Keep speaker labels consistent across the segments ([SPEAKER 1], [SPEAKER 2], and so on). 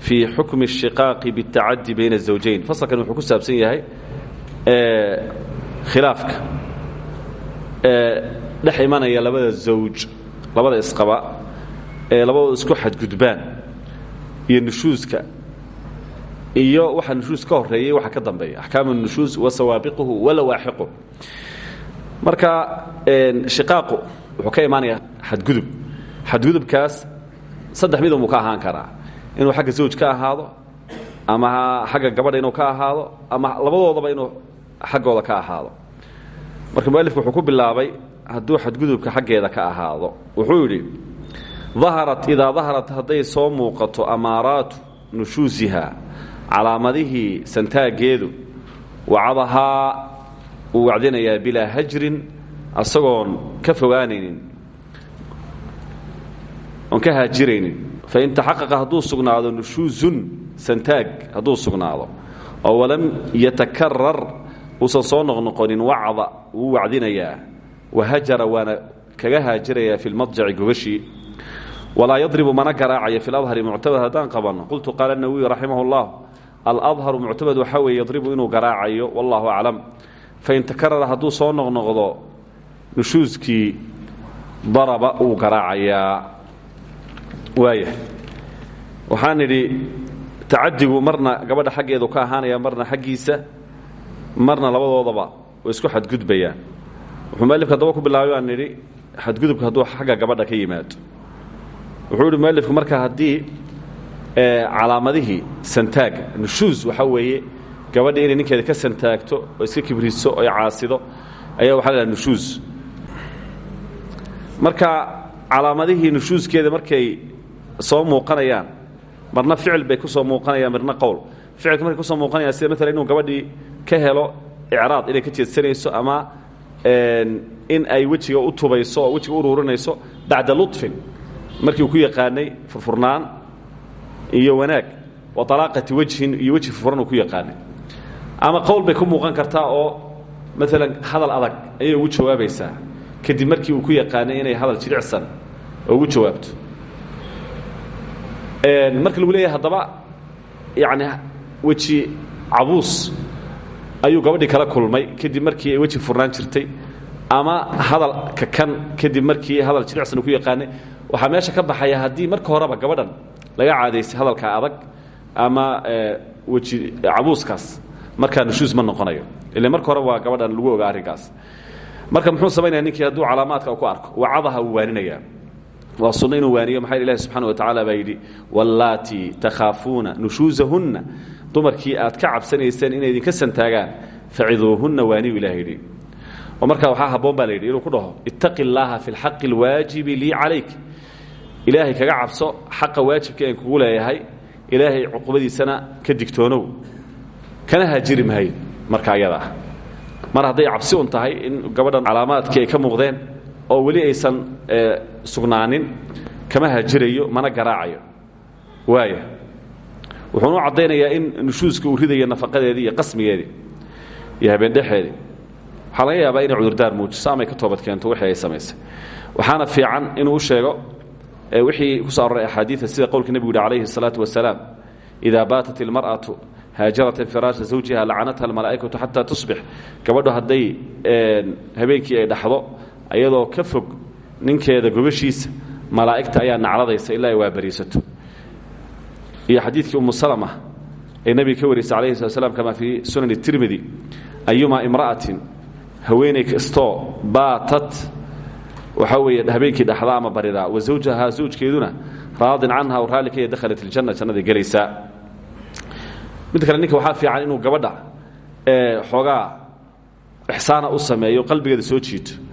[SPEAKER 1] fii xukmi الshiqaaqi bاtacadi bayna الزawjayn fasalkan wuxuu ku saabsan yahay khilaafka dhex imanaya labada zawj labada isqaba ee labadooda isku xadgudbaan iyo nushuuska iyo waxa nushuus ka horeeyay waxa ka dambeeya axkaam الnushuus wa sawaabiquhu walawaaxiqu marka shiqaaqu wuxuu ka imaanaya xadgudub xadgudubkaas saddex midun buu ka ahaan karaa inuu xagga zawj ka ahaado ama xagga gabadha inuu ka ahaado ama labadoodaba inuu xaggooda ka ahaado. Marka mualifku wuxuu ku bilaabay hadduu xadgudubka xaggeeda ka ahaado. Wuxuu yidhi daharat idaa daharat hadday soo muuqato amaaraatu nushuusiha calaamadihii santaaggeedu wacadahaa uu wacdinayaa bilaa hajrin asagoon ka fogaanaynin oon ka haajiraynin fain taxaqaqa hadduu sugnaado nushuusun santaag hadduu sugnaado oo walam yatakarar uusan soo noqnoqonin wacda wuu wacdinayaa wahajara waana kaga haajirayaa fi lmadjaci gogashii walaa yadribu mana garaacaya fi ladhari muctabad haddaan qabanno qultu qaala nawiyu raximah اllah aladharu muctabad waxaa weeye yadribu inuu garaacayo wallahu aclam. Fain takarara hadduu soo noqnoqdo nushuuskii daraba uu garaacayaa waaya waxaan idhi tacadigu marna gabadha xaggeedu ka ahaanaya marna xaggiisa marna labadoodaba way isku xadgudbayaan. Wuxuu mualifka haddaba ku bilaabay baan idhi xadgudubka hadduu xagga gabadha ka yimaado. Wuxuu ihi mualifku marka haddii calaamadihii santaaga nushuus waxaa weeye gabadha inay ninkeeda ka santaagto oo iska kibriso oy caasido ayaa waxa la dhaha nushuus marka calaamadihii nushuuskeeda markay soo muuqanayaan. Marna ficil bay ku soo muuqanayaan marna qowl. Ficilka markay ku soo muuqanayaan sida maalan inuu gabadhii ka helo icraad inay ka jeedsanayso ama in ay wejiga u tubayso oo u uruurinayso bacda luطfin markii ku yaqaanay furfurnaan iyo wanaag wa alaaqati wejhin iyo weji furfuran ku yaqaanay. Ama qowl bay ku muuqan kartaa oo maalan hadal adag ayay jawaabaysaa. Kadib markii uu ku yaqaanay inay hadal jilicsan ugu jawaabto marka lagu leeyahay haddaba yani weji cabuus ayuu gabadhii kala kulmay kadib markii ay weji furnaan jirtay ama hadal kakan kadib markii hadal jilicsan ku yaqaanay. Waxaa meesha ka baxaya haddii marka horeba gabadhan laga caadaysay hadalka adag ama weji cabuuskaas markaa nushuus ma noqonayo. Ila marka hore gabadhan lagu ogaa marka muxuu samaynaya ninkii hadduu calaamaadka ku arko wacadaha uu waaninaya waa sunno inuu waaniyo maxaa ilahi subxana wa tacala baa yidhi wallaatii takhaafuuna nushuusahunna aad ka cabsanayseen inay idinka santaagaan faciduuhunna waaniyu ilah yidhi. Oo markaa waxaa baa la inuu ku dhaho ittaqi llaaha fi lxaqi alwaajibi lii calayk. Kaga cabso xaqa waajibka aan kugu leeyahay ilaahay cuqubadiisana ka digtoonow. Kana haajiri mahayn marka ayada ah mar hadday cabsi un in gabadhan calaamaadkii ka muuqdeen oo weli aysan sugnaanin kama haajirayo mana garaacayo. Waaya wuxuunu caddaynayaa in nushuuska uu ridayo nafaqadeedii iyo qasmigeedii iyo habeendhexeedii waxaa laga yaabaa cudurdaar muujiso ka toobad keento wixii ay samaysay. Waxaana fiican inuu sheego wixii ku soo aroray sida qowlka nebigu yihi calayhi الsalaatu wasalaam idaa baatat ilmar'atu haajaratan firaasha zawjiha lacanatha almalaa'ikatu xataa tusbix. Gabadhu hadday habeenkii ay dhaxdo ayadoo ka fog ninkeeda gogashiisa malaa'igta ayaa nacladaysa ilaa ay waabariisato iyo xadiidkii umu salama ee nebiga ka warisay alayhi slat slam kama fii sunani tirmidi ayumaa imra'atin haweeney kastoo baatat waxaa weeye habeenkii dhaxda ama baridaa wa zawjahaa zawjkeeduna raadin canha o raalli kaya dakhalat iljanna jannaday gelaysaa mid kale ninka waxaa fiican inuu gabadha xoogaa ixsaana u sameeyo qalbigeeda soo jiito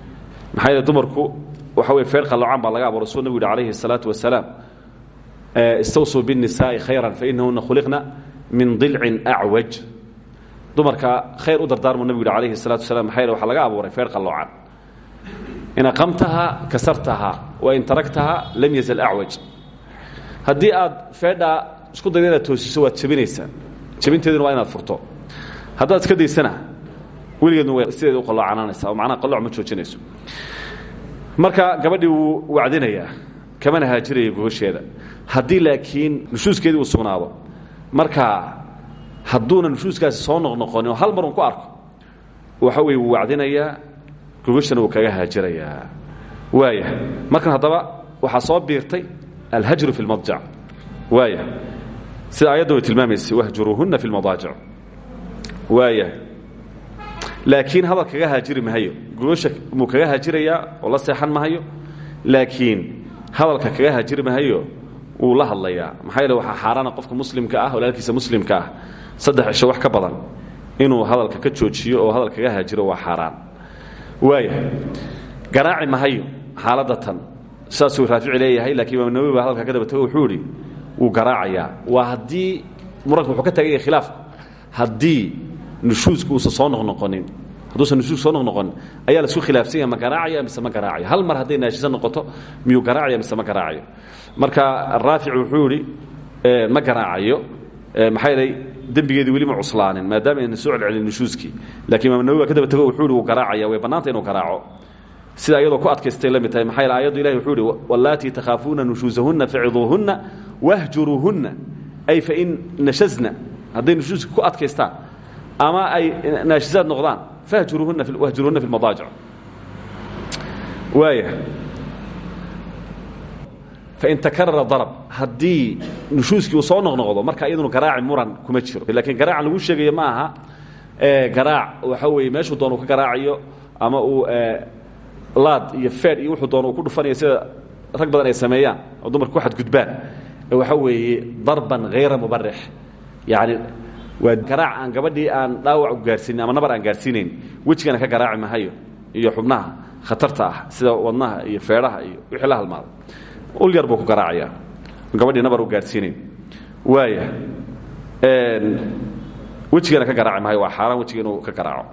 [SPEAKER 1] maxaa yeele dumarku waxa weye feer qallocan baa laga abuuray suu nebigu yidhi calayhi الsalaatu wasalaam istawsuu biالnisaaءi khayra fainahuna khuliqna min dilcin acwaj dumarka khayr u dardaarmu nebigu yidhi alayhi الsalatu wasalaam maxaa yele waxa laga abuuray feer qalloocan in aqamtaha kasartaha wain taragtaha lam yazal acwaj haddii aad feedhaa isku dayda inaad toosiso waad jabinaysaa jabinteeduna waa inaad furto haddaad iska daysana weligeedna sideeda u qalloocananaysaa oo macnaha ma joojinayso. Marka gabadhii wuu wacdinayaa kamana haajiraya gogosheeda haddii laakiin nushuuskeedii uu sugnaado marka hadduuna nushuuskaasi soo noqnoqonin oo hal mar un ku arko waxa weye wuu wacdinayaa gogashana kaga haajirayaa waaya markan haddaba waxaa soo biirtay alhajru fi lmadjac waaya sida ayadda way tilmaamaysay wahjuruuhunna fi lmadaajic waaya laakiin hadal kaga haajiri mahayo. Gogosha muu kaga haajirayaa oo la seexan mahayo laakiin hadalka kaga haajiri mahayo wuu la hadlayaa. Maxaa yeele waxaa xaaraana qofka muslimka ah walaalkiisa muslimka ah saddex cisho wax ka badan. Inuu hadalka ka joojiyo oo hadal kaga haajiro waa xaaraan. Waaya garaaci mahayo xaaladda tan. Saasuu leeyahay lakiin imaam nawowi hadalka ka daba wuxuu idhi wuu garaacayaa. Waa haddii muranka wuxuu ka tagan yahay khilaafku haddii nushuusku uusan soo noqnoqonin. Hadduusan nushuus soo noqnoqonin ayaa la isku khilaafsan yahay ma garaacaya mise ma garaacayo hal mar hadday naashiso noqoto miyuu garaacaya mise ma garaacayo? Marka raafic wuxuu idhi ma garaacayo. Maxaa yeelay dembigeedii weli ma cuslaanin maadaama ayna soo celcelin nushuuskii lakiin imaam nawowi baa ka daba tago wuxuu ihi wuu garaacaya way bannaanta inuu garaaco. Sida iyadoo ku adkaystay la mid tahay maxaa yeele aayaddu ilahi wuxuu ihi wallaatii takhaafuuna nushuusahunna faciduuhunna wahjuruuhunna. Ay fain nashasna hadday nushuuska ku adkaystaan ama ay naashisaad noqdaan fahjuruuhunna wahjuruuhunna fi lmadaajic waaya fain takarara darab haddii nushuuskii uu soo noqnoqdo marka iyaduna garaaci muran kuma jiro lakiin garaacan lagu sheegayo ma aha garaac waxa weeye meeshuu doon uu ka garaacayo ama uu laad iyo feed iyo wuxuu doon uu ku dhufanayo sida rag badan ay sameeyaan oo dumarka ku xadgudbaan waxa weeye darban hayra mubarix yacni waa garaac aan gabadhii aan dhaawac u gaarsiinin ama nabar aan gaarsiinayn wejigana ka garaaci mahayo iyo xubnaha khatarta ah sida wadnaha iyo feedhaha iyo wixii la halmaado. Ul yar buu ku garaacaya gabadhii nabar u gaarsiinayn waaya wejigana ka garaaci mahayo waa xaaraan wejiga ka garaaco.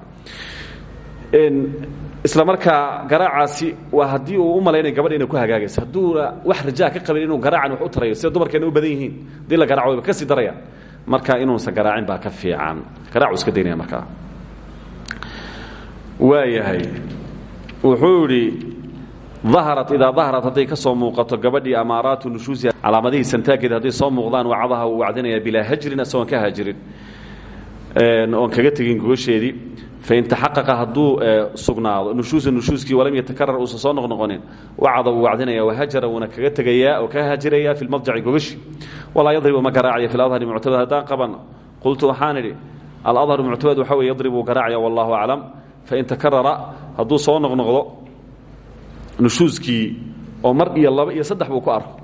[SPEAKER 1] Isla markaa garaacaasi waa haddii uu u malaynaya gabadha inay ku hagaagayso. Hadduuna wax rajaa ka qabin inuu garaacan wax u tarayo sida dumarkeena u badan yihiin haddii la wayba ka sii darayaan marka inuusan garaacin baa ka fiican. Garaacu iska daynaya markaa waayahay wuxuu idhi daharat idaa daharat hadday ka soo muuqato gabadhii amaaraatu nushuusiha calaamadihii santaageeda hadday soo muuqdaan wacdaha wuu wacdinaya bilaa hajrin isagoon ka haajirin oon kaga tegin gogosheedii fain taxaqaqa hadduu sugnaado nushuusa nushuuskii walam yatakarar uusan soo noqnoqonin wacda wuu wacdinaya wahajara wuuna kaga tegayaa oo ka haajiraya fi lmadjaci gogoshi walaa yadribu ma garaacaya fi ladhari muctabad haddaan qultu waxaan idhi aladharu muctabad waxa weye yadrib wuu garaacaya wallahu aclam. Takarara hadduu soo noqnoqdo nushuuskii oo mar iyo laba iyo saddex buu ku arko.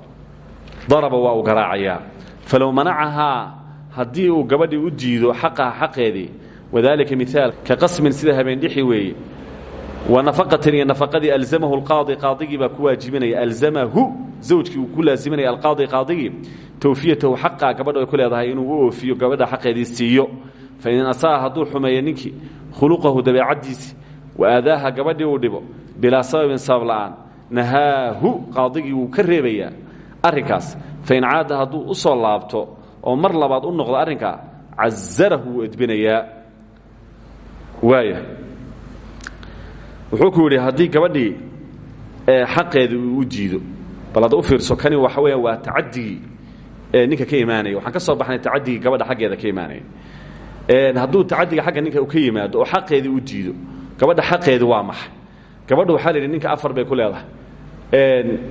[SPEAKER 1] Daraba waa uu garaacayaa. Falow manacahaa uu gabadhii u diido xaqaha xaqeedii wadalika miaal ka qasmin sida habeendhixi weeye wa nafaqatin iyo nafaqadii alzamahu alqaadi qaadigii baa ku waajibinaya alzamahu zawjkii uu ku laaziminaya alqaadi qaadigii towfiyatahu xaqaa gabadha ay ku leedahay inuu u oofiyo gabadha xaqeedii siiyo fain asaa hadduu xumeeyo ninkii khuluqahu dabeecaddiisi wa aadaaha gabadhii uu dhibo bilaa sababin sabab la'aan nahaahu qaadigii wuu ka reebayaa arrinkaas fain caada hadduu u soo laabto oo mar labaad u noqdo arrinkaa cazarahu wuu edbinayaa waaya wuxuu ku yidhi haddii gabadhii xaqeedii uu u diido bal u fiirso kani waxa weeyaan waa tacadigii ninka ka imaanaya waxaan ka soo baxnay tacadigii gabadha xaggeeda ka imaanaya. Hadduu tacadiga xagga ninka ka yimaado oo xaqeedii u diido gabadha xaqeedi waa maxay? Gabadha waxaa la ninka afar bay ku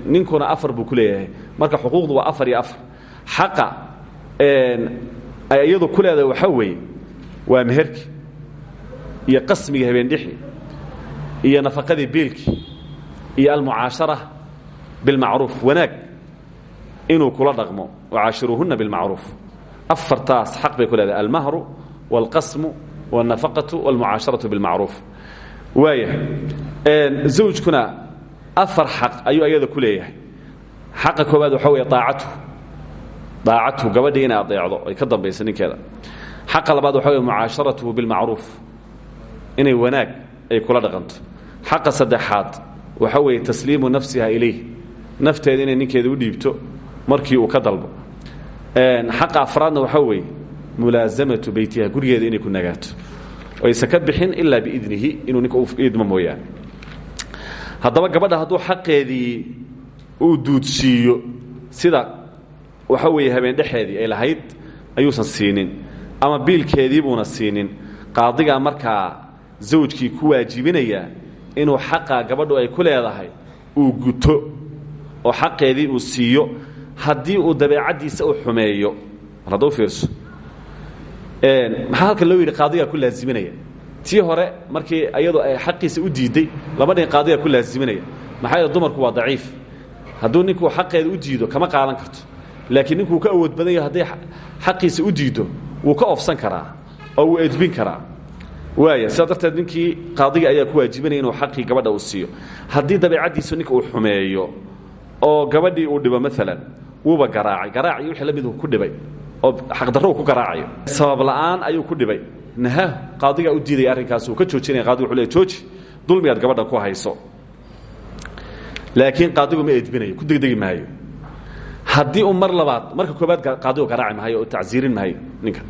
[SPEAKER 1] ninkuna afar buu ku leeyahay. Marka xuquuqdu waa afar iyo afar. Xaqa ay iyadu ku leedahay waxaa weeye waa meherki iyo qasmigii habeendhixi iyo nafaqadii biilki iyo almucaashara bilmacruuf wanaag inuu kula dhaqmo wacaashiruuhunna bilmacruuf afartaas xaq bay ku leedahay almahru wاlqasmu wاlnafaqatu wاlmucaasharatu bilmacruuf waaya zawjkuna afar xaq ayuu ayada ku leeyahay xaqa koowaad waxaa weeye aacatu daacatu gabadhii inay adeecdo ay ka dambayso ninkeeda xaqa labaad waxa wey mucaasharatuhu bilmacruuf inay wanaag ay kula dhaqanto. Xaqa saddexaad waxa weeye tasliimu nafsiha ilayh nafteeda inay ninkeeda u dhiibto markii uu ka dalbo. Xaqa afraadna waxaa weeye mulaasamatu beytiha gurigeeda inay ku nagaato. Aysan ka bixin ilaa biidnihi inuu ninka u idmo mooyaane. Haddaba gabadha hadduu xaqeedii uu duudsiiyo sida waxa weeye habeen dhexeedii ay lahayd ayuusan siinin ama biilkeedii buuna siinin. Qaadigaa markaa zawjkii ku waajibinayaa inuu xaqa gabadhu ay ku leedahay uu guto oo xaqeedii uu siiyo haddii uu dabeecaddiisa u xumeeyo. Mar hadda u fiirso. Maxaa halkan loo yidhi qaadigaa ku laaziminaya tii hore markii iyadu ay xaqiisa u diidday lama dhin qaadigaa ku laaziminaya maxaa yeele dumarku waa daciif. Hadduu ninkuu xaqeeda u diido kama qaadan karto. Laakiin ninkuu ka awood badan yaho hadday xaqiisa u diiddo wuu ka ofsan karaa oo wuu edbin karaa waaya sidaa darteed ninkii qaadiga ayaa ku waajibinaya inuu xaqii gabadha uu siiyo. Haddii dabeecaddiisu ninka uu xumeeyo oo gabadhii uu dhibo maalan wuuba garaacay. Garaaciyo wixii la mid ku dhibay oo xaqdarro uu ku garaacayo. Sabab la'aan ayuu ku dhibay. Naha qaadigaa u diidaya arrinkaas uu ka joojinaya qaadiga wuxuu leey jooji dulmigaad gabadhan ku hayso. Laakiin qaadigu ma edbinayo ku degdegi maayo. Haddii uu mar labaad marka koobaad qaadigu garaaci maayo oo tacsiirin maayo ninka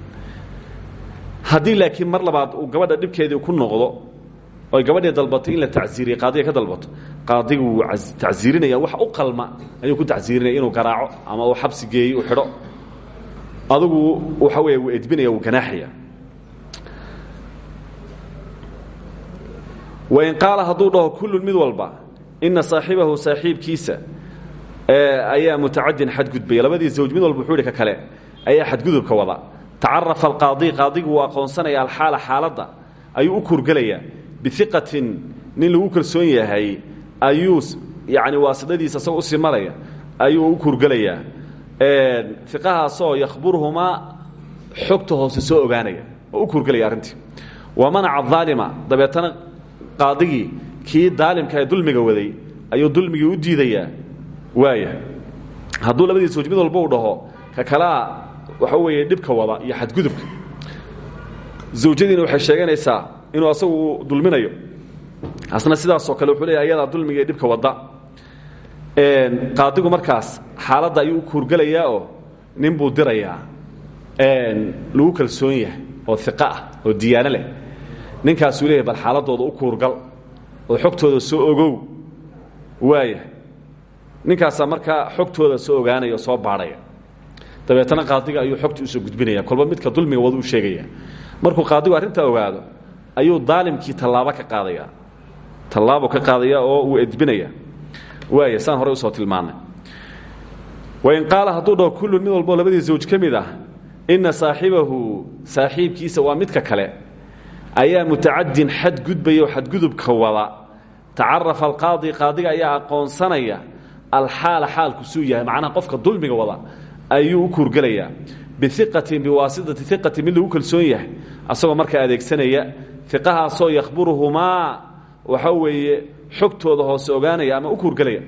[SPEAKER 1] haddii laakiin mar labaad uu gabadha dhibkeedii ku noqdo oy gabadhii dalbato in la tacsiiriye qaadiga ka dalbato qaadigu tacsiirinaya wax u qalma ayuu ku tacsiirinaya inuu garaaco ama uu xabsi geeyo u xidho. Adugu waxa weeye wuu edbinaya wuu ganaaxaya. Wain qaala hadduu dhaho kullun mid walba ina saaxibahu saaxiibkiisa ayaa mutacadin xadgudbaya. Labadii zawj mid walba wuxuu hi ka kale ayaa xadgudubka wada tacarafa alqaadi qaadigu wuu aqoonsanaya alxaala xaaladda ayuu u kurgelayaa biiqatin nin lagu kalsoon yahay ayuu yani waasidadiisa isagoo u sii maraya ayuu u kurgelayaa iqahaasoo yakhburuhumaa xogta hoose soo ogaanaya oo u kurgelaya arrintii. Wa manaca aalima dabeetana qaadigii kii daalimka ee dulmiga waday ayuu waaya hadduu labadii zawj mid walba u dhaho ka kalaa waxa weeye dhibka wada iyo xadgudubka. Zawjadiina waxay sheeganaysaa inuu asagu dulminayo. Asna sidaasoo kale wuxuu leeya ayadaa dulmiga ee dhibka wadda qaadigu markaas xaaladda ayuu u kuurgelayaa oo nin buu dirayaa. Lagu kalsoon yahay oo iqa ah oo diyaano leh. Ninkaasuu leeyahy bal xaaladooda u kuurgal oo xogtooda soo ogow. Waaya ninkaasaa markaa xogtooda soo ogaanaya oo soo baadhaya dabeetana qaadiga ayuu xogta u soo gudbinaya. Kolba midka dulmiga wada u sheegaya. Markuu qaadigu arrintaa ogaado ayuu daalimkii tallaabo ka qaadaya. Tallaabo ka qaadaya oo uu edbinaya. Waaya saan horey u soo tilmaanay wain qaala hadduu dhaho kullun mid walboo labadii zawj ka mid ah inna saaxibahu saaxiibkiisa waa midka kale. Ayaa mutacadin xadgudbaya oo xadgudubka wada. Tacarafa alqaadi qaadiga ayaa aqoonsanaya. Alxaala xaalku suu yahay macnaha qofka dulmiga wada ayuu u kuurgelayaa. Biiqatin biwaasitati iqatin mid lagu kalsoon yahay. Asagoo markaa adeegsanaya iqahaasoo yakhburuhumaa waxa weeye xogtooda hoose ogaanaya ama u kuurgelaya.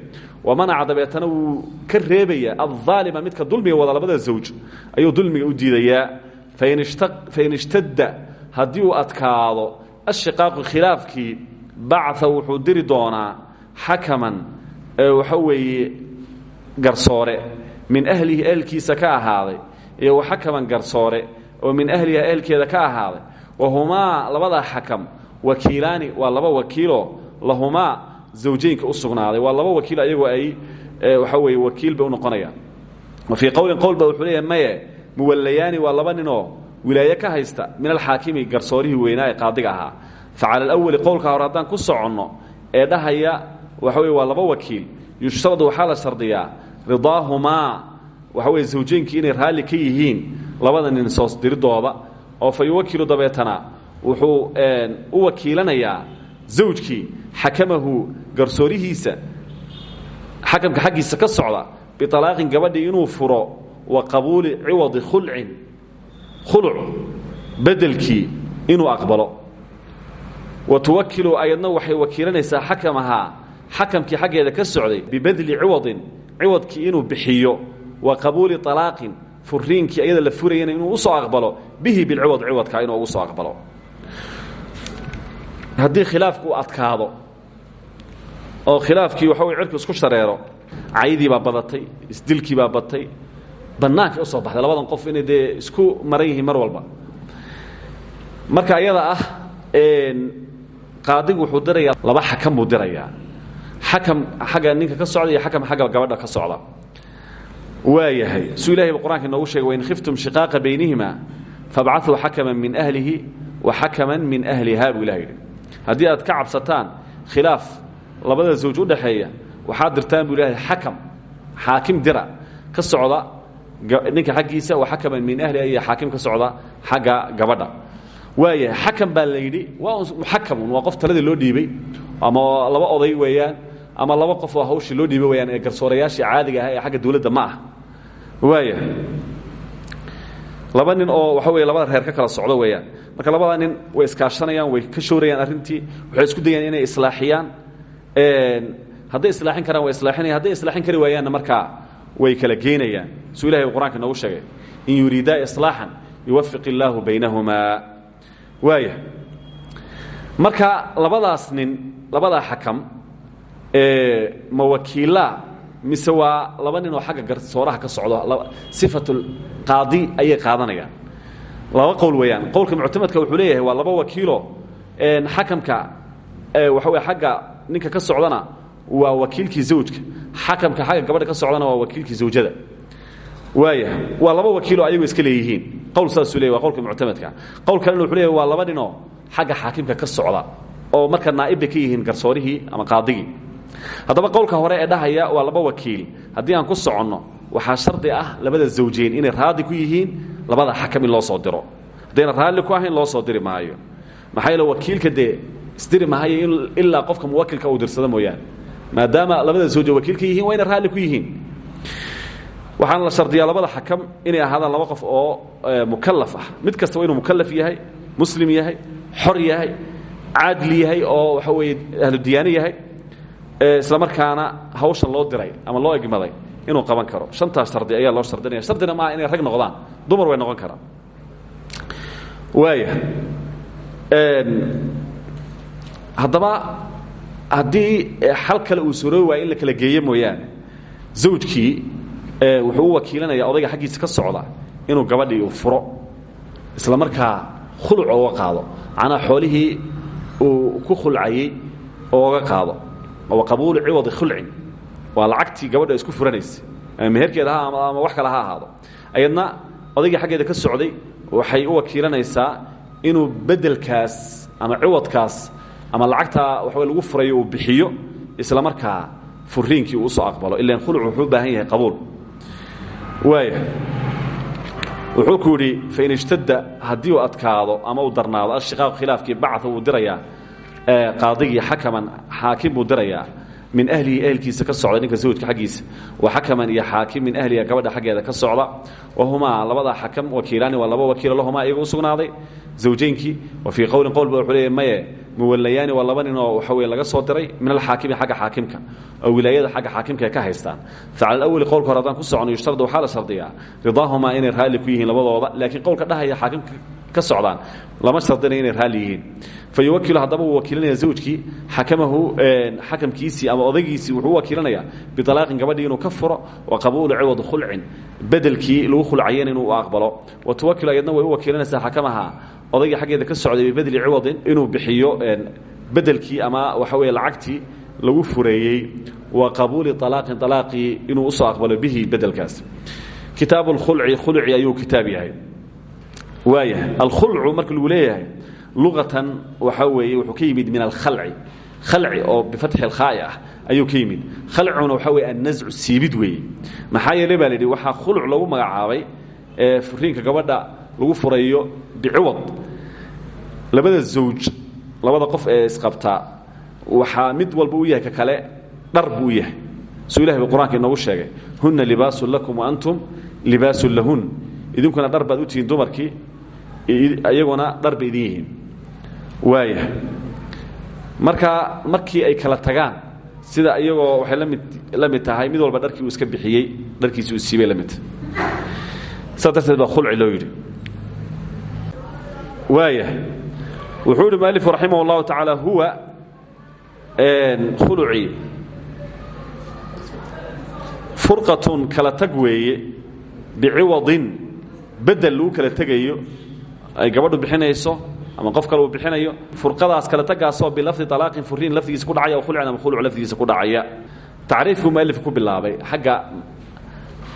[SPEAKER 1] Wamanaca dabeetana wuu ka reebaya aaalima midka dulmiga wada labada zawj ayuu dulmiga u diidayaa. Fain ishtadda haddii uu adkaado ashiqaaqu khilaafkii bacaa wuxuu diri doonaa xakaman waxa weeye garsoore min ahlihi ehelkiisa ka ahaaday iyo waxakaman garsoore oo min ahliha ehelkeeda ka ahaaday. Wahumaa labadaa xakam wakiilaani waa laba wakiiloo lahumaa zawjaynka u sugnaaday. Waa laba wakiil ayagoo ay waxa weeye wakiil bay u noqonayaan. Wa fii qowlin qowl ba wuxuu maye muwallayaani waa laba ninoo wilaaye ka haysta min alxaakimi garsoorihii weynaa ee qaadiga ahaa. Fa cala alawali qowlka hore ku soconno ee dhahaya waxa weye waa laba wakiil. Yushtaradu waxaa la shardiyaa ridaahumaa waxa weye zawjaynkii inay raalli ka yihiin labada nin soos diridooda oo fa yuwakilu dabeetana wuxuu u wakiilanayaa zawjkii xakamahu garsoorihiisa xakamka xaggiisa ka socda bialaaqin gabadhii inuu furo wa qabuuli ciwadi khulcin khuluc bedelkii inuu aqbalo. Wa tuwakilu ayadna waxay wakiilanaysaa xakamahaa xakamkii xaggeeda ka socday bibadli ciwadin ciwadkii inuu bixiyo wa qabuuli alaaqin furiinkii iyada la furayana inuu u soo aqbalo bihi bilciwad ciwadka inuu ugu soo aqbalo. Haddii khilaafku adkaado oo khilaafkii waxa cirku isku shareero caydii baa badatay isdilkii baa batay bannaankay u soo baxday labadan qof inay dee isku maran yihiin mar walba. Marka iyada ah qaadigu wuxuu dirayaa laba xakam buu dirayaa xakam xagga ninka ka socda iyo xakam xagga gabadha ka socda. Waayahay suu ilahay ba qur'anka inoogu shegay wain khiftum shiqaaqa baynihima fabcaثuu xakaman min ahlihi wa xakaman min ahliha buu ilah yidhi. Haddii aad ka cabsataan khilaaf labada zawj u dhaxeeya waxaad dirtaan buu ilahay xakam dira. Ka socda ninka xaggiisa wa xakaman min ahliha iyo xaakim ka socda xagga gabadha. Waayahay xakam baa la yidhi waa muxakamun waa qof taladii loo dhiibay ama laba oday weeyaan ama laba qof oo hawshii loo dhiibay weyaan ee garsoorayaashii caadiga ah ee xagga dawladda ma ah waaya laba nin oo waxa wey labada reer ka kala socdo weeyaan marka labada nin way iskaashanayaan way ka shoorayaan arrintii waxay isku dayaan inay islaaxiyaan. Hadday islaaxin karaan way islaaxinayan hadday islaaxin kari waayaanna markaa way kala geynayaan suu ilahay qur'anka noogu sheegay in yuriidaa islaaxan yuwafiq illaahu baynahumaa waaya marka labadaas nin labadaa xakam ma wakiilaa mise waa laba nin oo xagga garsooraha ka socdo sifatulqaadi ayay qaadanayaan. Laba qowl weeyaan. Qowlka muctamadka wuxuu leeyahay waa laba wakiilo xakamka waxa wey agga ninka ka socdana waa wakiilkii zawjka. Xakamka xagga gabadha ka socdana waa wakiilkii zawjada. Waaya waa laba wakiiloo ayagu iska leeyihiin. Qowl saasuu leey waa qowlka muctamadka. Qowl kalena wuxuu leeyahy waa laba ninoo xagga xaakimka ka socda oo marka naa'ib ka yihiin garsoorihii ama qaadigii haddaba qowlka hore ee dhahaya waa laba wakiil. Haddii aan ku soconno waxaa shardi ah labada zawjeen inay raadi ku yihiin labada xakam in loo soo diro. Haddayna raalli ku ahayn loo soo diri maayo. Maxaa yeele wakiilka dee isdiri mahayo ilaa qofka muwakilka uu dirsado mooyaane. Maadaama labada zawje wakiilka yihiin waa inay ku yihiin. Waxaana la shardiyaa labada xakam inay ahaadaan laba qof oo mukalaf ah. Mid kasta waa inuu mukalaf yahay muslim yahay xor yahay caadli yahay oo waxa weeye ahludiyaano yahay isla markaana hawshan loo diray ama loo egmaday inuu qaban karo. Shantaas shardi ayaa loo shardinaya shardina maaha inay rag noqdaan. Dumar way noqon karaan. Waaya haddaba haddii xal kale uu suroobi waayo in la kala geeyo mooyaane zawjkii wuxuu u odayga xaggiisa ka socda inuu gabadhii u furo. Isla markaa khuluc ooga qaado. Macnaa xoolihii uu ku khulcayey ooga qaado wa qabuulu ciwadi khulcin waa lacagtii gabadha isku furanaysa. Ama meherkeeda ha ama wax kale ha ahaado. Ayadna odaygii xaggeeda ka socday waxay u wakiilanaysaa inuu bedelkaas ama ciwadkaas ama lacagtaa waxaw lagu furayo uu bixiyo isla markaa furiinkii uu u soo aqbalo. Ilan khuluc wuxuu u baahan yahay qabuul. Waaya wuxuu ku yidhi fain ishtadda haddii uu adkaado ama uu darnaado ashiqaaqu khilaafkii bacaa wuu dirayaa qaadigii xakaman xaakim buu dirayaa min ahlihi ehelkiisa ka socda ninka zawjka xaggiisa wa xakaman iyo xaakim min ahliha gabadha xaggeeda ka socda wahumaa labadaa xakam wakiilaani waa laba wakiilo lahumaa iyaga u sugnaaday zawjaynkii wa fii qowlin qowl ba wuxuu maye muwallayaani waa laba nin waxa weye laga soo diray min alxaakimi xagga xaakimka oo wilaayada xagga xaakimka ay ka haystaan facala alawali qowlka hore ku socono yushtardu waxaa la shardiyaa ridaahumaa inay raalli ku yihiin labadooda laakiin qowlka dhahaya xaakimka ka socdaan lama shardinaya inay raalli yihiin. Fa yuwakilu haddaba uu wakiilanaya zawjkii xakamahu ama odaygiisii wuxuu u wakiilanayaa bialaaqin gabadhii inuu ka furo wa qabuulu ciwad khulcin bedelkii lagu khulcayeen inuu aqbalo. Wa tuwakilu ayadna way u wakiilanaysaa xakamaha. Odaygii ka socday bibedli ciwadin inuu bixiyo bedelkii ama waxa weeye lacagtii lagu fureeyey. Wa qabuuli alaaqin alaaqii inuu u soo aqbalo bihi bedelkaas kitaabu lkhulci khulci ayuu kitaab waayahay alkhulcu marka lagu leeyahay luqatan waxaa weeye wuxuu ka yimid min alkhalci khalci oo bifatxi alkhaa'i ah ayuu ka yimid. Khalcuna waxaa weye annascu siibid weeye. Maxaa yeele baa la yidhi lagu magacaabay ee furiinka gabadha lagu furayo biciwad labada zawj labada qof ee isqabtaa waxaa mid walba u yahay ka kale dhar buu yahay. Suu ilahi ba sheegay hunna libaasun lakum wa antum libaasun lahun. Idinkuna dhar u tihiin dumarkii iyaguna dhar bay idin yihiin. Waaya marka markii ay kala tagaan sida iyagoo waxay la mid la mid tahay mid walba dharkii uu iska bixiyey dharkiisi uu siibay la midta saa darteed baa khulci loo yidhi. Waaya wuxuu yidhi mualifu raximah اllahu tacaala huwa khulucii furqatun kala tag weeye biciwadin bedel lagu kala tegayo ay gabadhu bixinayso ama qof kale uu bixinayo furqadaas kala tagaasoo bilafdi alaaqin furiin lafdigiisa ku dhacaya khulcin ama khuluc lafdigiisa ku dhacaya. Tacriifkuu mualifku ku bilaabay xagga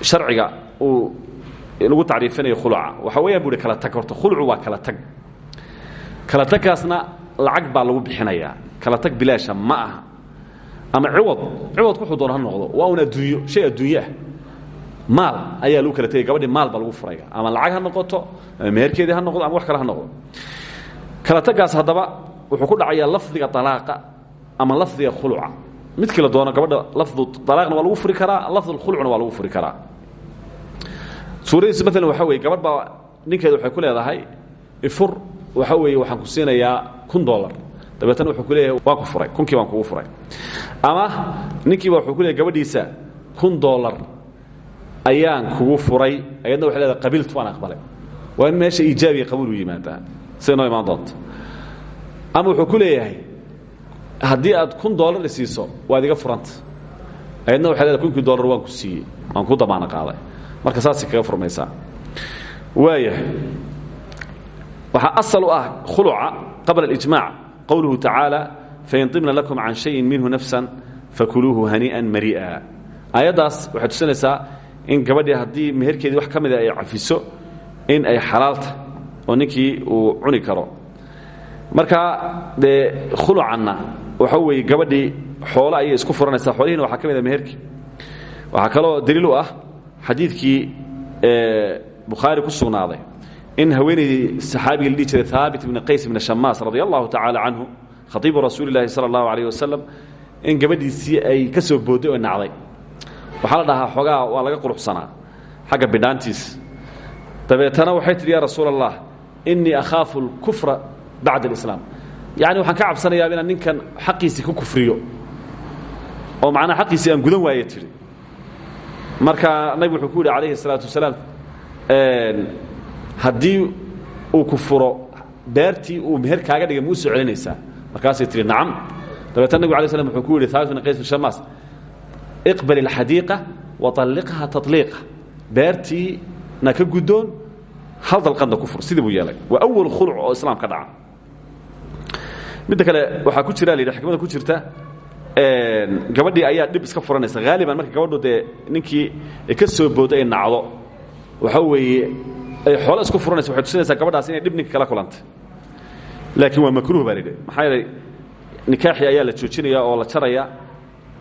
[SPEAKER 1] sharciga uu lagu tacriifinayo khuluca waxa weeyaan bu uhi kala tag horta khulucu waa kala tag. Kala tagkaasna lacag baa lagu bixinayaa kala tag bilaasha ma aha. Ama ciwad ciwadku wuxuu doona ha noqdo. Waa un adduunyo shay adduunyo ah maal ayaa lagu kala tegay gabadhii maal baa lagu furaya. Ama lacag ha noqoto ama ha noqdo ama wax kale ha noqdo kala tagaas haddaba wuxuu ku dhacayaa lafdiga alaaqa ama lafdiga khuluca. Midkii la doono gabadha lafdu alaaqna waa lagu furi karaa lafdu khulucna waa lagu furi karaa. Suuradiisu maalan waxa weye gabadh baa ninkeeda ku leedahay ifur waxa weeye waxaan ku siinayaa kun dolar dabeetana wuxuu ku leeyahay waan ku furay kunkii baan kugu furay. Ama ninkiiba wuxuu ku leeyahy gabadhiisa kun dolar ayaan kugu furay ayadna waxay leedahay qabiiltu waan aqbalay. Waa in meesha iijaabiya qabuulu yimaadaa. Siday noo imaan doonto? Ama wuxuu ku leeyahay haddii aad kun dolar isiiso waad iga furanta ayadna waxay leedahay kunkii dolar waan ku siiyey waan ku damaano qaaday. Marka saasay kaga furmaysaa. Waayahay waxaa asal u ah khuluca qabla اlijmac qowluhu tacaala fayanطibna lakum can shayin minhu nafsan fakuluuhu hanii'an mari'a aayaddaas waxay tusinaysaa in gabadhii haddii meherkeedii wax ka mida ay cafiso in ay xalaalta oo ninkii uu cuni karo. Marka dee khulucanna waxa weeye gabadhii xoolo ayay isku furanaysaa. Xoolihiina waxaa ka mid a meherkii. Waxaa kaloo daliil u ah xadiidkii bukhaari ku sugnaaday in haweenaydii saxaabiga la jiray haabit ibni qays ibni shamaas radia allahu tacaala canhu khatiibu rasuuli llahi sala allahu alayh wasalam ay ka soo boodday oo nacday waxaa la dhahaa xoogaa waa laga quruxsanaa xagga bidhaantiis. Dabeetana waxay tidhi ya rasuul allah innii akhaafu alkufra bacda alislaam. Yacni waxaan ka cabsanayaa inaan ninkan xaqiisii ku kufriyo oo macnaha xaqiisii aan gudan waaye tidhi. Marka nabig wuxuu ku yidhi calayhi الsalaatu wasalaam haddii uu ku furo beertii uu meher kaaga dhigay muu soo celinaysaa. Markaasay tihi nacam. Dabeetna nabig alay slam wuxuu ku yidhi haabit bn qays iqbal اlxadiiqa waطalliqha taطliiqa beertiina ka guddoon hal dalqadna ku fur sidii buu yeelay waa awal khuluc oo islaam ka dhaca midda kale waxaa ku jira la yidhi xikmada ku jirta gabadhii ayaa dhib iska furanaysa haaliban marka gabadhu dee ninkii ka soo boodo ay nacdo waxa weeye ay xoolo isku furanaysa waxay tusinaysaa gabadhaas inay dhib ninka kala kulantay laakiin waa makruuh baa la yidhi maxaa yeelay nikaaxii ayaa la joojinaya oo la jaraya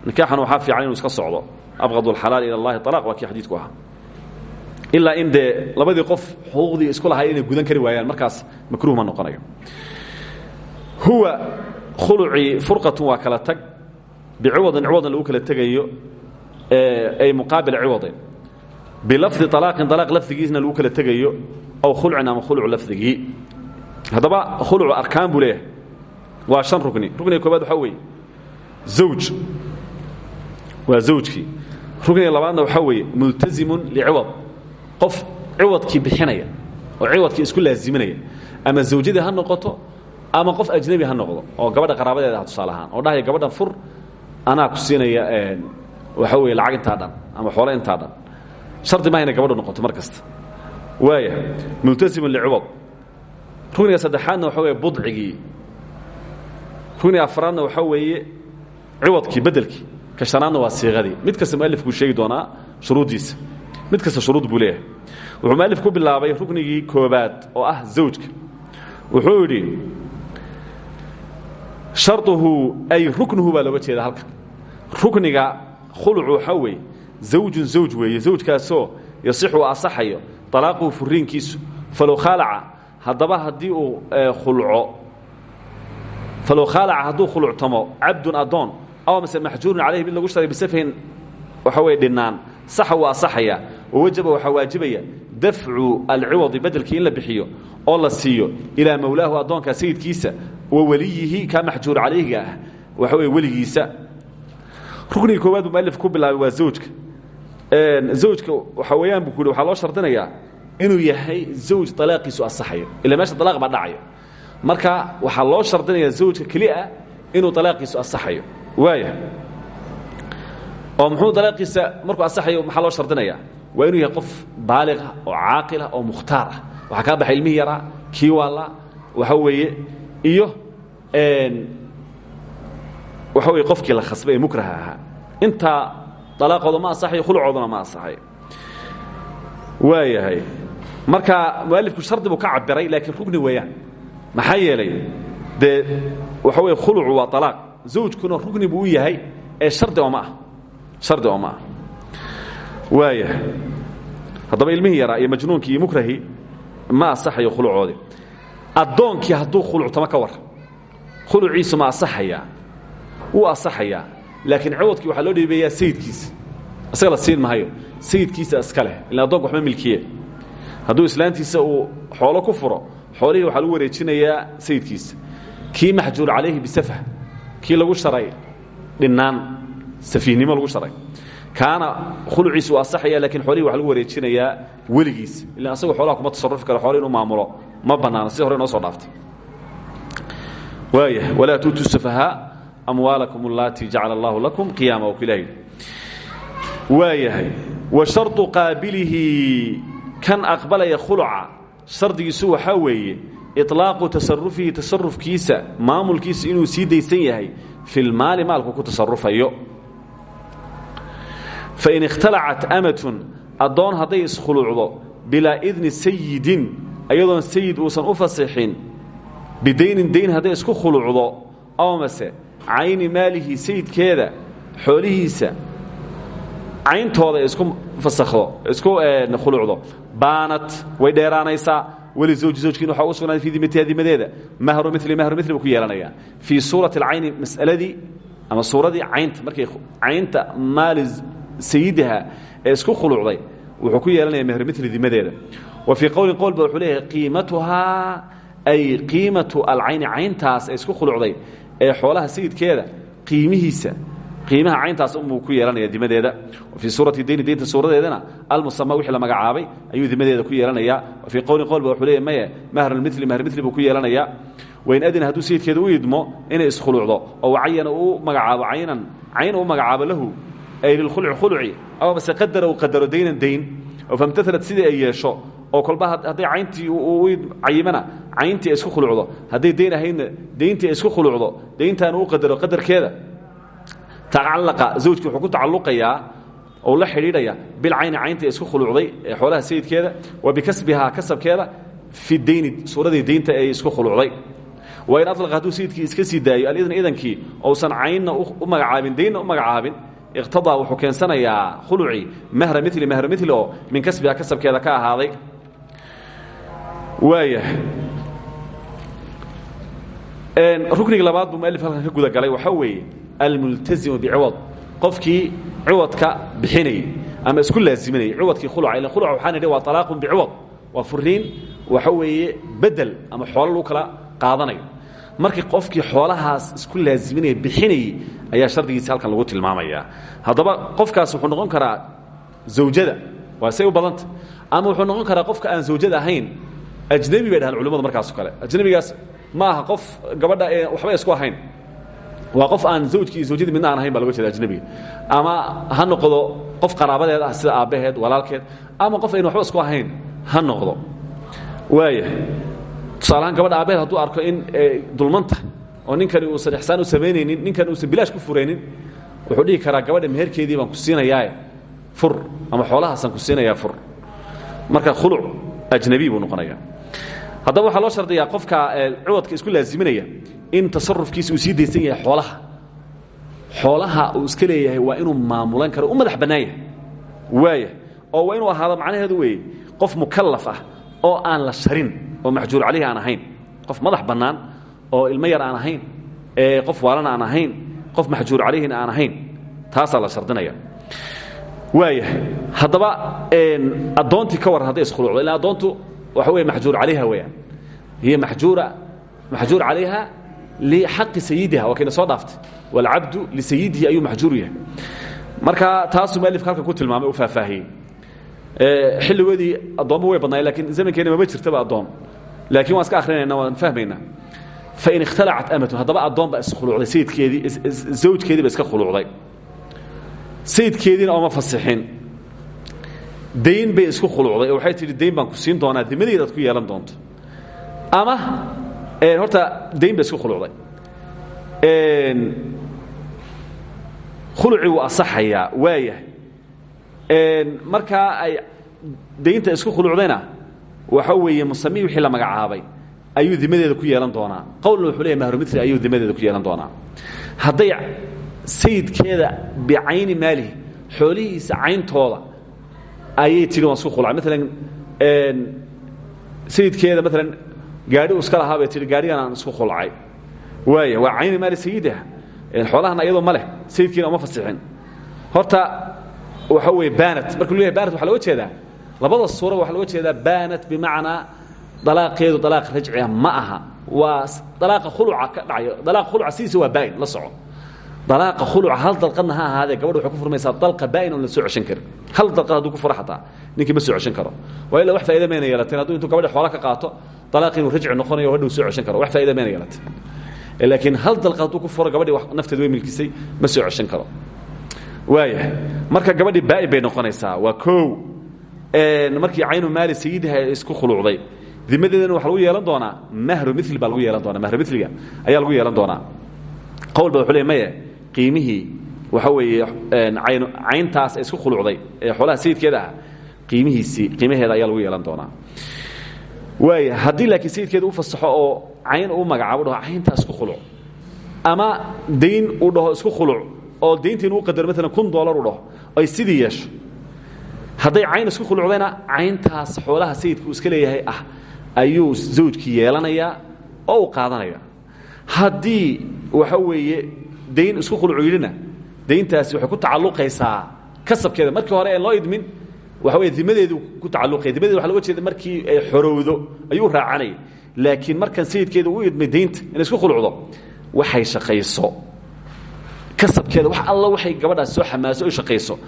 [SPEAKER 1] nikaaxana waxaa fiican inuu iska socdo. Abqad alxalaal ila allahi alaq waa kii xadiidku ahaa. Ilaa in dee labadii qof xuquuqdii isku lahayd inay gudan kari waayaan markaas makruuh ma noqonayo. Huwa khulucii furqatun waa kala tag. Biciwadin ciwadan lagu kala tegayo ay muqaabil ciwadin. Bilafdi alaaqin alaaq lafdigiisna lagu kala tegayo aw khulcin ama khuluc lafdigii haddaba khulucu arkaan buu leeyahay. Shan rukni. Rukniga koobaad waxaa zawj waa zawjkii. Rukniga labaadna waxaa weeye multazimun liciwad qof ciwadkii bixinaya oo ciwadkii isku laaziminaya ama zawjadii ha noqoto ama qof ajnabi ha noqdo oo gabadha qaraabadeeda ha tusaale ahaan oo dhahaya gabadhan fur anaa ku siinaya waxa weeye lacag intaa dhan ama xoolo intaa dhan. Shardi maaha inay gabadhu noqoto mar kasta. Waaya multasimun liciwad rukniga saddexaadna waxa weeye budcigii. Rukniga afraadna waxaa weeye ciwadkii bedelkii ka shanaadna waa siiqadii mid kasta mualifkuu sheegi doonaa shuruuddiisa mid kasta shuruud buu leeyahay. Wuxuu mualif ku bilaabay ruknigii koobaad oo ah zawjka. Wuxuu yidhi sharطuhu ay ruknuhu baa looga jeeda halkan. Rukniga khulucu waxaa weeye zawjun zawj weeye. Zawjkaasoo yasixu asaxayo طalaaquhu furiinkiisu falow khaalaca haddaba haddii uu khulco falow khaalaca hadduu khuluctamo cabdun adoon aw mase maxjuurun calayhi mid lagu sharay bisafhin waxa weye dhinaan saxa wuu asaxaya oo wajaba waxaa waajibaya. Dafcu alciwadi bedelkii in la bixiyo oo la siiyo ilaa mawlaahu addoonkaa sayidkiisa wa weliyihi kaa maxjuur calayhiga ah. Waxa weye weligiisa. Rukniga koowaad buu ku bilaabay waa zawjka. Zawjka waxa weeyaan buu ku waxaa loo shardinayaa inuu yahay zawj alaaqiisu asaxayo ila meesha alaaq baa dhacaya. Marka waxaa loo shardinaya zawjka keliah inuu alaaqiisu asaxayo waaya oo muxuu dalaaqiisa markuu asaxayo maxaa loo shardinaya? Waa inuu yahay qof baaliqa oo caaqila oo mukhtaar ah. Waxaa kaa baxay ilmihii yaraa kii waala waxa weeye. Iyo waxa weye qofkii la khasbay ee mukraha ahaa. Intaa dalaaqooda ma asaxayo khulucooduna ma asaxayo waayahay. Marka mualifku shardi buu ka cabiray laakiin rugni weeyaan. Maxaa yeelay? Dee waxa weye khulucu waa alaaq zawjkuna rugni buu u yahay ee shardi oo ma ah. Shardi oo ma ah. Waaya haddaba ilmihii yaraa iyo majnuunkii iyo mukrahii ma asaxayo khulucoodii addoonkii hadduu khuluctamo ka war. Khuluciisu ma asaxayaa wuu asaxayaa laakiin ciwadkii waxaa loo dhiibayaa sayidkiisa. Isaga la siin mahayo sayidkiisa iska leh. Ila addoonka waxma milkiye. Hadduu islaantiisa uu xoolo ku furo xoolihii waxaa lagu wareejinayaa sayidkiisa. Kii maxjuur calayhi bisafh kii lagu sharay dhinnaan safiihnimo lagu sharay. Kaana khuluciisa uu asaxaya lakiin xoolihii waxa lagu wareejinayaa weligiisa ila asagoo xoolaha kuma tasarufi karo xoole inuu maamulo ma bannaana sida hore inoo soo dhaaftay. Waaya walaa tuutuu safahaa amwaalakum allatii jacala allahu lakum qiyaama wa ilahi waayahay wa shardu qaabilihi kan aqbalaya khuluca shardigiisu waxaa weeye iطlaaqu tasarufihi tasarufkiisa maamulkiisa inuu sii daysan yahay fi lmaali maalku ku tasarufayo fain ikhtalacat amatun addoon hadday iskhulucdo bilaa idni sayidin ayadoon sayid uusan u fasixin bidaynin dayn hadday isku khulucdo awmase cayni maalihi sayidkeeda xoolihiisa cayntooda isku fasakdo isku khulucdo baanat way dheeraanaysaa weli zawji zawjkiin waxaa ugu sugnaaday fii dimatiha dimadeeda mahru mili mahru mili buu ku yeelanayaa fii suurati alcayni mas'aladii ama suuradii caynta markay caynta maali sayidaha isku khulucday wuxuu ku yeelanaya mahru mili dimadeeda. Wa fii qowlin qowl ba wuxuu leeyahay ay qiimatu alcayni cayntaas ee isku khulucday ee xoolaha sayidkeeda qiimihiisa qiimaha cayntaas unbuu ku yeelanaya dimadeeda. Fii suurati dayni daynta suuradeedana almusama wixii la magacaabay ayuu dimadeeda ku yeelanayaa. Fii qowlin qowlba wuxuu leeyahy maye mahrulmili mahrmili buu ku yeelanayaa. Wain adina hadduu sayidkeeda u idmo inay iskhulucdo oo cayana uu magacaabo caynan cayn uu magacaabo lahu ay lilkhulci khuluci ama mase qadara uu qadaro daynan dayn oo famtalat sidii ay yeesho oo kolba hadday cayntii cayimana cayntii ay isku khulucdo hadday dayn ahaydna dayntii ay isku khulucdo dayntaana uu qadaro qadarkeeda tacalaqa zawjkii wuxuu ku tacalluqayaa oo la xidhiidhaya bilcayni cayntii isku khulucday ee xoolaha sayidkeeda wa bikasbihaa kasabkeeda fi dayni suuradii daynta ay isku khulucday waa in alaqa hadduu sayidkii iska sii daayo alidn idankii ousan caynna u magacaabin daynna u magacaabin iqtadaa wuxuu keensanayaa khulucii mahra mili mahra mili min kasbihaa kasabkeeda ka ahaaday waaya rukniga labaad buu mualif halkan ka gudagalay waxaa weeye almultazimu biciwad qofkii ciwadka bixinayay ama isku laaziminayay ciwadkii khuluca ila khuluca waxaa nidhi waa talaaqun biciwad waa furiin waxa weeye bedel ama xoolo lagu kala qaadanayo. Markii qofkii xoolahaas isku laaziminaya bixinayey ayaa shardigiisa halkan lagu tilmaamaya. Haddaba qofkaas wuxuu noqon karaa zawjada waa say u badanta. Ama wuxuu noqon karaa qofka aan zawjada ahayn ajnebi bay dhahaan culimmadu markaasoo kale. Ajnebigaas ma aha qof gabadha ee waxba isku ahayn waa qof aan zawjkii iyo zawjadii midna aan baa loga jeeda ajnebiga ama ha noqdo qof qaraabadeed ah sida aabbaheed walaalkeed ama qof aynu waxba isku ahayn ha noqdo. Waaya tusaalahaan gabadha aabbaheed hadduu arko in dulmanta oo ninkani uusan ixsaan u samaynaynin ninkan uusan bilaash ku furaynin wuxuu dhihi karaa gabadha meherkeedii baan ku siinayaae fur ama xoolahaasaan ku siinayaa fur. Marka khuluc ajnabi buu noqonaya haddaba waxaa loo shardiyaa qofka ciwadka isku laaziminaya in tasarufkiisa uu sii daysan yahay xoolaha. Xoolaha uu iska leeyahay waa inuu maamulan karo u madax bannaan yahay. Waaya oo waa inuu ahaado macnaheedu weeye qof mukallaf ah oo aan la sharin oo maxjuur calayhi aan ahayn. Qof madax bannaan oo ilmo yar aan ahayn qof waalana aan ahayn qof maxjuur calayhina aan ahayn. Taasaa la shardinaya. Waaya haddaba addoontii ka waran hadday iskhulucdo illa addoontu waxa wey maxjuur calayha weyaan hiya majura maxjuur calayha lixaqi sayidiha waa kayna soo dhaaftay waalcabdu lisayidihi ayuu maxjuur yahay marka taasuu mualifka halkan ku tilmaamay u faahfaahiyey xilligoodii addoommo way badnaayeen lakiin zamankeena mama jirtaba addoon laakiin waan iska akrinayna waan fahmaynaa fain ikhtalacat amatu haddaba addoon baa iskhuluucday sayidkeedii zawjkeedii ba iska khuluucday sayidkeediina ooma fasixin dayn bay isku khuluucday oo waxay tihi dayn baan ku siin doonaa dimadeed aad ku yeelan doonto ama horta dayn bay isku khuluucday khulucii wuu asaxayaa waayahay markaa ay daynta isku khuluucdayna waxa weeye musami wixii la magacaabay ayuu dimadeeda ku yeelan doonaa. Qowlna wuxuu leeyahy mahrumitri ayuu dimadeeda ku yeelan doonaa. Hadday sayidkeeda bicayni maalihi xoolihiisa cayntooda ayay tihi waan isku khulucay maalan sayidkeeda maalan gaadhi uu iska lahaa bay tihi gaadhigan aan isku khulcay waaya waa cayni maali sayidiha xoolahana iyadoo ma leh sayidkiina uma fasixin. Horta waxa weeye banat marka lu yahay banat waxa loga jeedaa labada suura waxaa loga jeedaa banat bimacnaa dalaaqeedu dalaaq rajciah ma aha. Waa dalaaqa khuluca ka dhacayo dalaaqa khuluca sidiisa waa baa'in la soco. Dalaaqa khuluca hal dalqadna ha ahaadee gabadha waxay ku furmaysaa dalqa baa'in oon la soo ceshan karin. Hal dalqad hadduu ku furo xataa ninkii ma soo ceshan karo. Waa ilaa wax faa'iida mayna yeelateen hadduu intuu gabadha xoola ka qaato dalaaq inuu rajci noqonayo hadhow soo ceshan karo wax faa'iida mayna yeelateen laakiin hal dalqad hadduu ku furo gabadhii nafteed way milkisay ma soo ceshan karo waaya marka gabadhii baa'in bay noqonaysaa waa koow markii caynu maali sayidiha isku khuluucday dimadeedana waxa lagu yeelan doonaa mahru mil baa lagu yeelan doonaa mahru miliga ayaa lagu yeelan doonaa qowl ba wuxuu le maye qiimihii waxa weeye ayn cayntaas isku khuluucday ee xoolaha sayidkeeda ah qiimihiisii qiimaheeda ayaa lagu yeelan doonaa waaya haddii laakiin sayidkeeda u fasaxo oo cayn uu magacaabo dhaho cayntaa isku khuluc. Ama dayn uu dhaho isku khuluc oo dayntiina u qadaro maalan kun dollar u dhaho ay sidii yeesho. Hadday cayn isku khulucdayna cayntaas xoolaha sayidka uu iska leeyahay ah ayuu zawjkii yeelanayaa oo qaadanaya haddii waxa weeye dayn isku khulucu yidhina dayntaasi ku tacalluqaysaa kasabkeeda. Markii hore aan loo idmin waxa weye dimadeedu ku tacalluqaya dimadeeda waxa loga jeeda markii ay xorowdo ayuu raacanaya laakiin markan sayidkeeda u idmay daynta inay isku khulucdo waxay shaqayso. Kasabkeeda wax alla waxay gabadhaas soo xamaaso o shaqayso.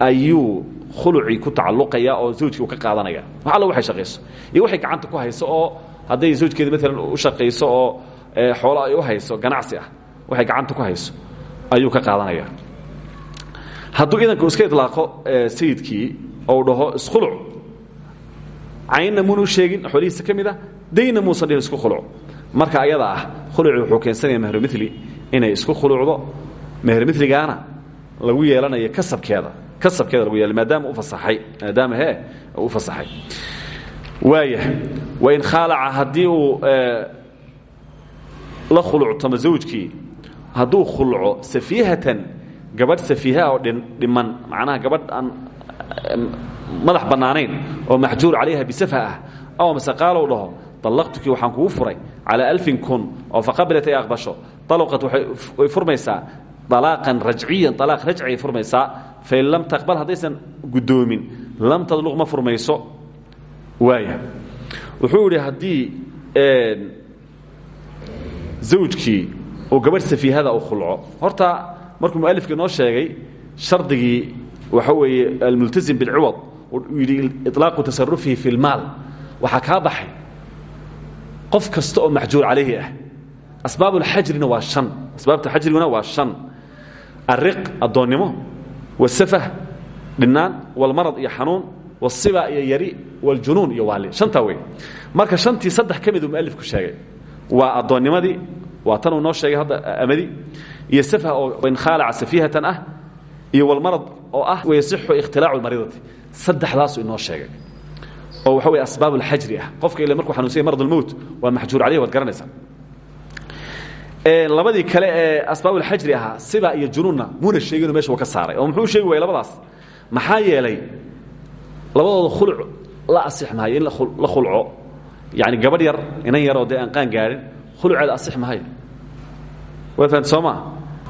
[SPEAKER 1] Ayuu khulucii ku tacalluqaya oo zawjkii ka qaadanaya. Wax alla waxay shaqayso. Iyo waxay gacanta ku hayso oo hadday zawjkeeda maalan u shaqayso oo xoolo ay u hayso ganacsi ah waxay gacanta ku hayso ayuu ka qaadanaya. Hadduu idanku iska idlaaqo sayidkii ou dhaho iskhuluc caynna muunu sheegin xoolihiisa ka mid ah daynna muusan dhihin isku khuluc. Marka ayada ah khuluci wuxuu keensanaya mahrumili inay isku khulucdo. Mahrumiligaana lagu yeelanayo kasabkeeda kasabkeeda lagu yeelay maadaama u fasaxay maadaama hee u fasaxay. Waaya wain khaalaca haddii uu la khuluctamo zawjkii hadduu khulco safiihatan gabadh safiihaa oo dhiman macnaha gabadh aan madax bannaanayn oo maxjuur calayha bisafa ah qaalow dhaho dallaqtukii waxaan kugu furay calaa alfin kun oo faqabilat aqbasho. Dalaqat way furmaysaa alaaqan rajciyan alaaq rajci ay furmaysaa lam taqbal haddaysan guddoomin lam tadluq ma furmayso. Waaya. Wuxuu yidhi haddii zawjkii uu gabadh safiihada u khulco horta markuu mualifka inoo sheegay shardigii waxa weeye almultazim bilciwad yidhi ilaaqu tasarufihi fi lmaal waxaa kaa baxay. Qof kasta oo maxjuur calayhi ah. Asbaabulxajrina waa an asbaabta xajriguna waa shan. Alriq addoonnimo wasafah dhinnaan walmarad iyo xanuun wasiba iyo yari waljunuun iyo waali. Shantaa wey marka shantii saddex ka miduu mualifku sheegay. Waa addoonnimadii waa tanuu noo sheegay hadda amadi iyo safah oo inkhaalaca safiihatan ah iyo walmarad oo ah wayasixu ikhtilaacu lmaridati saddexdaasuu inoo sheegay. Oo waxa wey asbaab alxajri ah. Qofka ile markuu xanunsanya marad almowt waa maxjuur calayh waad garanaysaa. Labadii kale ee asbaabulxajri ahaa siba iyo junuunna muuna sheeginu meesha ka saaray. Oo muxuu sheegi waayey labadaas? Maxaa yeelay labadooda khulc la asix mahayo in la khulco. Yani gabadh yar inan yaroo dee aan qaan gaadhin khuluceeda asix mahayo way fahamta soo maa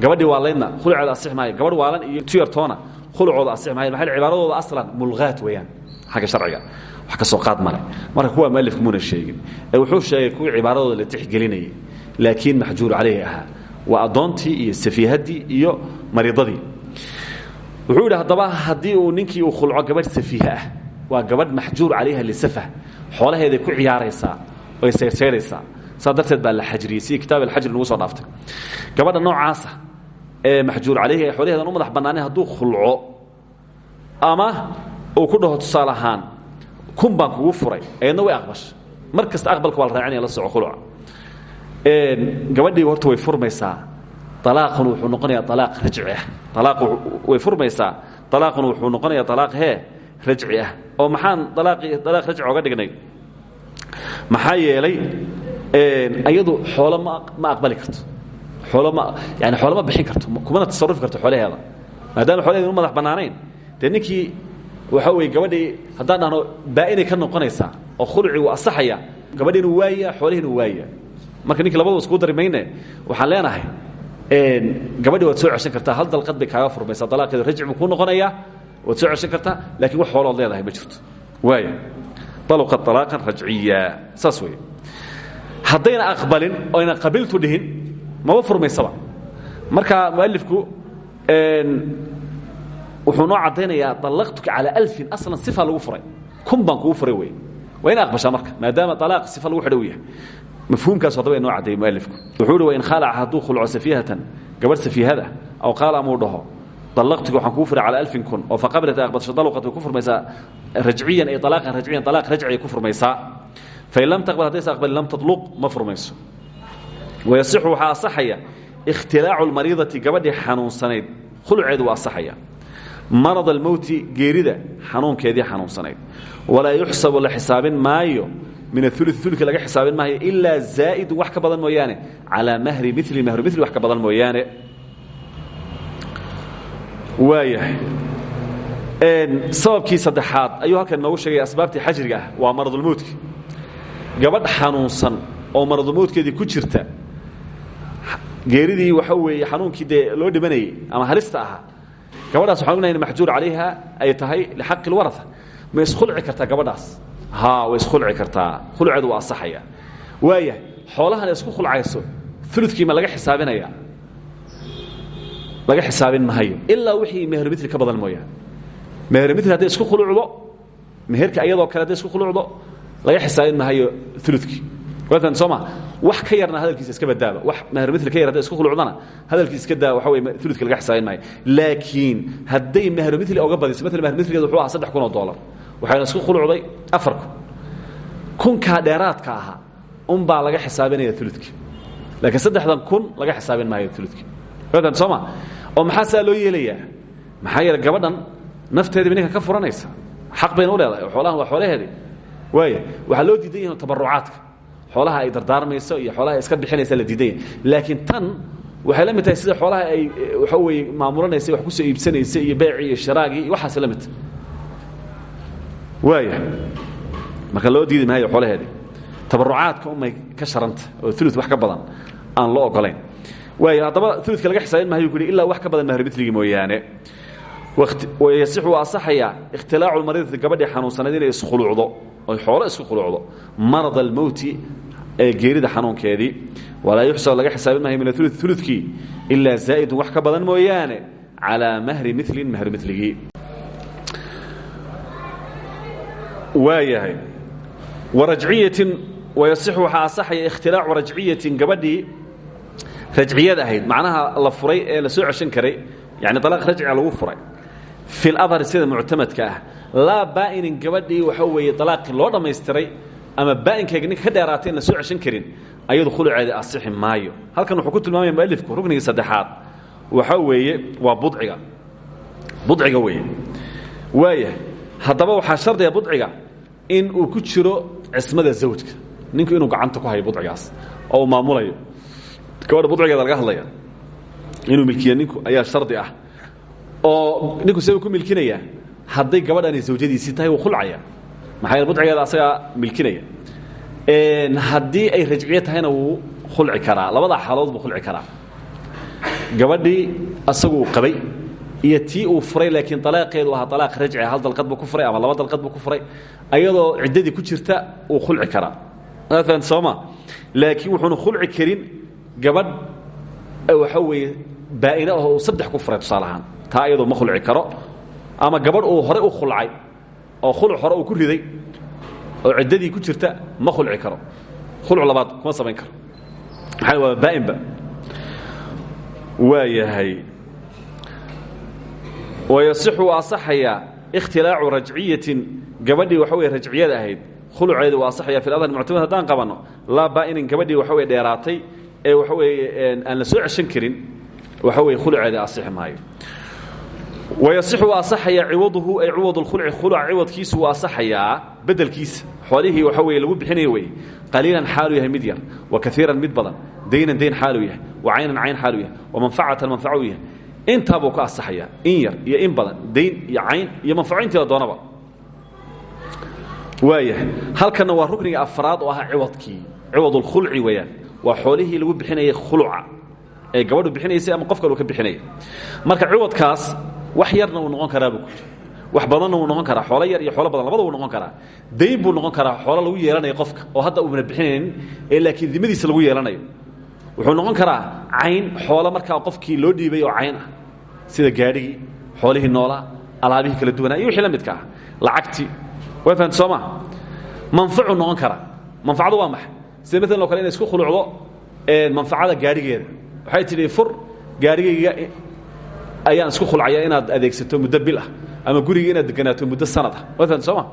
[SPEAKER 1] gabadhii waalaydna khuluceeda asix maayo gabadh waalan iyo tuyartoona khulucooda asix maayo maxaa cibaaradooda aslan mulghaat weeyaan xagga sharciga wax ka soo qaad male marka kuwa mualifka muuna sheegin ee wuxuu sheegay kuwii cibaaradooda la tixgelinayay laakiin maxjuur calayhi ahaa waa addoontii iyo safiihadii iyo mariidadii wuxuu yidhi haddaba haddii uu ninkii uu khulco gabadh safiiha ah waa gabadh maxjuur calayha lisafah xoolaheeday ku ciyaaraysaa oy seyrseyraysaa saa darteed baa la xajriyey sidii kitaab alxajri nagu soo dhaaftay gabadha noocaasa maxjuur ee xoolaheedan u madax bannaanay hadduu khulco ama uu ku dhaho tusaale ahaan kun baan kugu furay ayadna way aqbasha mar kasta aqbalka waa la raacinaya la soco khuluca gabadhii horta way furmaysaa. Alaaquna wuxuu noqonayaa alaaq rajci ah. Alaaq way furmaysaa. Alaaquna wuxuu noqonayaa alaaq hee rajci ah. Oo maxaan alaaqii alaaq rajci oga dhignay? Maxaa yeelay ayadu xoolo ma ma aqbali karto yani xoolo ma bixin karto kumana tasarufi karto xoolaheeda. Maadaama xoolaheeda u madax bannaanayn dee ninkii waxa weye gabadhii haddaan dhahno baa-inay ka noqonaysaa oo khuluci uu asaxaya gabadhiina waaya xoolihiina waaya marka ninkii labadaba iskugu dari mayne waxaan leenahay gabadhi waad soo ceshan kartaa hal dalqad bay kaaga furmaysaa dalaaqeedu rajci buu kuu noqonayaa waad soo ceshan kartaa laakiin wax xoolood leedahay ma jirto. Waaya daluqa alaaqan rajciya saas wey haddayna aqbalin oyna qabiltu dhihin maba furmaysaba. Marka mualifku wuxuu noo caddaynayaa dallaqtuka calaa alfin aslan sifa lagu furay. Kun baan kugu furay wey waa ina aqbashaa marka maadaama alaaq sifa lagu xidhow yahay. Mafhuumkaas haddaba inoo caddeeyey mualifku wuxuu uhi wain khaalaca hadduu khulco safihatan gabadh safihada aw qaala amuu dhaho dallaqtuka waxaan kugu furay calaa alfin kun oo faqablat ay aqbasho daluqat way ku furmaysaa rajciyan ay alaaqan rajciyan alaaq rajci ay ku furmaysaa. Fain lam taqbal haddaysa aqbalin lam tatluq ma furmayso wayasixu waxaa asaxaya ikhtilaacu lmariidati gabadhii xanuunsanayd khuluceedu waa asaxaya marad almowti geerida xanuunkeedii xanuunsanayd walaa yuxsabu la xisaabin maayo min auli ulka laga xisaabin maayo ilaa zaa'idu wax ka badan mooyaane calaa mahri mili mahru mili wax ka badan mooyaane waayahay sababkii saddexaad ayuu halkan noogu sheegay asbaabtii xajriga ah waa maradulmowtka gabadh xanuunsan oo maradulmowtkeedii ku jirta geeridii waxa weeye xanuunkii dee loo dhimanayey ama halista ahaa gabadhaas waxaan ognahay in maxjuur calayha ay tahay lixaqi lwaraa ma iskhulci kartaa gabadhaas? Ha way iskhulci kartaa. Khulceedu waa asaxaya waayahay xoolahan isku khulcayso uludkii ma laga xisaabinaya? Laga xisaabin mahayo ilaa wixii mehermitri ka badan mooyaane. Mehermitri hadday isku khulucdo meherka iyadoo kale hadday isku khulucdo laga xisaabin mahayo uludkii watan soo ma wax ka yarna hadalkiisa iska badaaba wax mehermitri ka yar isku khulucdana hadalkiisa iska daa wey uludka laga xisaabin maayo. Laakiin hadday mehermitri oga badiso maala mehermitrigeed wuxuu ahaa saddex kun oo isku khulucday afar kun. Kunkaa dheeraadka ahaa unbaa laga xisaabinaya uludki laakiin saddexdan kun laga xisaabin maayo uludki watan soo ma oo maxaa saa loo yeelayaa? Gabadhan nafteediiba ninka ka furanaysa xaq bayna u leedahay oo xoolahan waa xoolaheedii. Waaya waxaa loo diidan yahin tabarucaadka xoolaha ay dardaarmayso iyo xoolaha iska bixinaysa la diidan yahay laakiin tan waxay la mid tahay sida xoolaha ay waxa weye maamulanaysa wax ku soo iibsanaysa iyo beecii iyo shiraagii iyo waxaas la mid. Tahay waaya marka loo diidi maayo xoolaheedii tabarucaadka umay ka sharanta oo ulu wax ka badan aan loo ogolayn waay haddaba uludka laga xisaabin mahayu ku yidhi ilaa wax ka badan mahrmitligii mooyaane yasixu waa asaxaya ikhtilaacu lmariidati gabadhii xanuunsanayd inay iskhulucdo oy xoolo isku khulucdo marad almowti ee geerida xanuunkeedii. Walaa yuxsab laga xisaabin mahayo min aului uludkii ilaa zaa'idun. Wax ka badan mooyaane calaa mahri milin mahru miligii waayahay warajciyatin wayasixu waxaa asaxaya ikhtilaacu rajciyatin gabadhii rajciyad ahayd. Macnaha la furay ee la soo ceshan karay yani alaaq rajciga lagu furay fi ladhari sida muctamadka ah. Laa baa'inin gabadhii waxa weeye alaaqii loo dhammaystiray ama baa'inkeega ninka ka dheeraatay in la soo ceshan karin ayadu khuluceeda asixi maayo. Halkan wuxuu ku tilmaamaya mualifku ruknigii saddexaad. Waxa weeye waa budciga. Budciga weeye. Waaya haddaba waxaa shardiga budciga in uu ku jiro cismada zawjka. Ninku inuu gacanta ku hayo budcigaas oo uu maamulayo. Gabadha budcigeeda laga hadlaya inuu milkiya ninku ayaa shardi ah oo ninku see ku milkinaya hadday gabadhani zawjadiisii tahay wuu khulcaya. Maxaa budcigeeda asagaa milkinaya. Haddii ay rajciye tahayna wuu khulci karaa. Labadaa xaalood buu khulci karaa. Gabadhii asaguu qabay iyo tii uu furay laakiin alaaqeedu ahaa alaaq rajci hal dalqad buu ku furay ama laba dalqad buu ku furay. Ayadoo ciddadii ku jirta uu khulci karaa. Maalan sooma laakiin wuxuuna khulci karin gabadh waxa weeye baa'ina aho uu saddex ku furay tusaale ahaan taa iyadoo ma khulci karo ama gabadh uu horey u khulcay oo khuluc hore uu ku riday oo ciddadii ku jirta ma khulci karo. Khuluc labaad kuma samayn karo. Maxaa waa baa'inba. Waa yahay. Wayasixu waa asaxayaa ikhtilaacu rajciyatin. Gabadhii waxa weye rajciyada ahayd khuluceedu waa asaxaya fi adhar muctamad haddaan qabanno laa baa'inin gabadhii waxa weye dheeraatay ee waxa weeye aan la soo ceshan karin waxa weye khuluceeda asixi maayo wayasixu waa asaxayaa ciwaduhu ay ciwad lkhulci khuluca ciwadkiisu waa asaxayaa bedelkiisa xoolihii waxa weye lagu bixinayo wey qaliilan xaaluu yahay mid yar wa kaiiran mid badan daynan dayn xaaluu yahay wa caynan cayn xaaluu yahay wa manfacatan manfacu yahay intaabuu ka asaxayaa in yar iyo in badan dayn iyo cayn iyo manfaco inteeda doonaba waayahay halkanna waa rukniga afraad oo ahaa ciwadkii ciwad lkhulci weeyaan waa xoolihii lagu bixinayay khuluca ee gabadhu bixinaysay ama qof kalu ka bixinaya marka ciwadkaas wax yarna uu noqon karaa buu ku wax badanna wuu noqon karaa xoolo yar iyo xoolo badan labada wuu noqon karaa. Dayn buu noqon karaa xoolo lagu yeelanayo qofka oo hadda uuna bixinaynin ee laakiin dimadiisa lagu yeelanayo. Wuxuu noqon karaa cayn xoolo markaa qofkii loo dhiibay oo cayn ah sida gaadhigii xoolihii noolaa alaabihii kala duwanaa iyo wixii midka ah way fahamta soo maa manfacu noqon karaa manfacadu waa maxay sida maalan kale inay isku khulucdo manfacada gaadhigeeda. Waxay tidhi fur gaadhigayga ayaan isku khulcaya inaad adeegsato muddo bil ah ama guriga inaad deganaato muddo sanad ah. Way fahamta soo ma?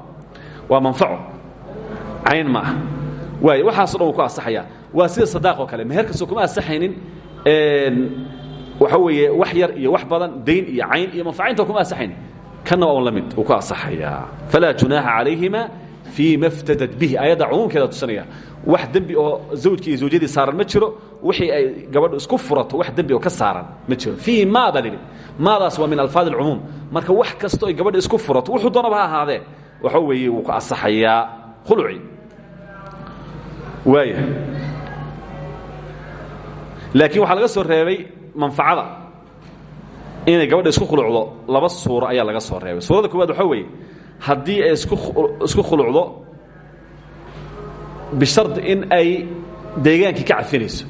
[SPEAKER 1] Waa manfaco cayn ma ah. Waay waxaaso dhan wuu ku asaxayaa waa sida sadaaq oo kale meher kastoo kuma asaxaynin waxa weeye wax yar iyo wax badan dayn iyo cayn iyo manfacaynta kuma asaxaynin kanna waa un la mid. Wuu ku asaxayaa falaa junaaxa calayhima fii ma ftadad bihi ayadda cumuumkeeda tusinaya wax dembi oo zawjkii iyo zawjadii saaran ma jiro wixii ay gabadhu isku furato wax dembi oo ka saaran ma jiro fiihi maa baa lidhi maadaas waa min alfaad alcumuum marka wax kastoo ay gabadha isku furato wuxuu doonaba ha ahaadee waxa weeye wuu ku asaxayaa khulucii waaya laakiin waxaa laga soo reebay manfacada inay gabadha isku khulucdo laba suuro ayaa laga soo reebay suurada koowaad waxaa weeye haddii ay isku khulucdo bishardi in ay deegaankii ka cafinayso.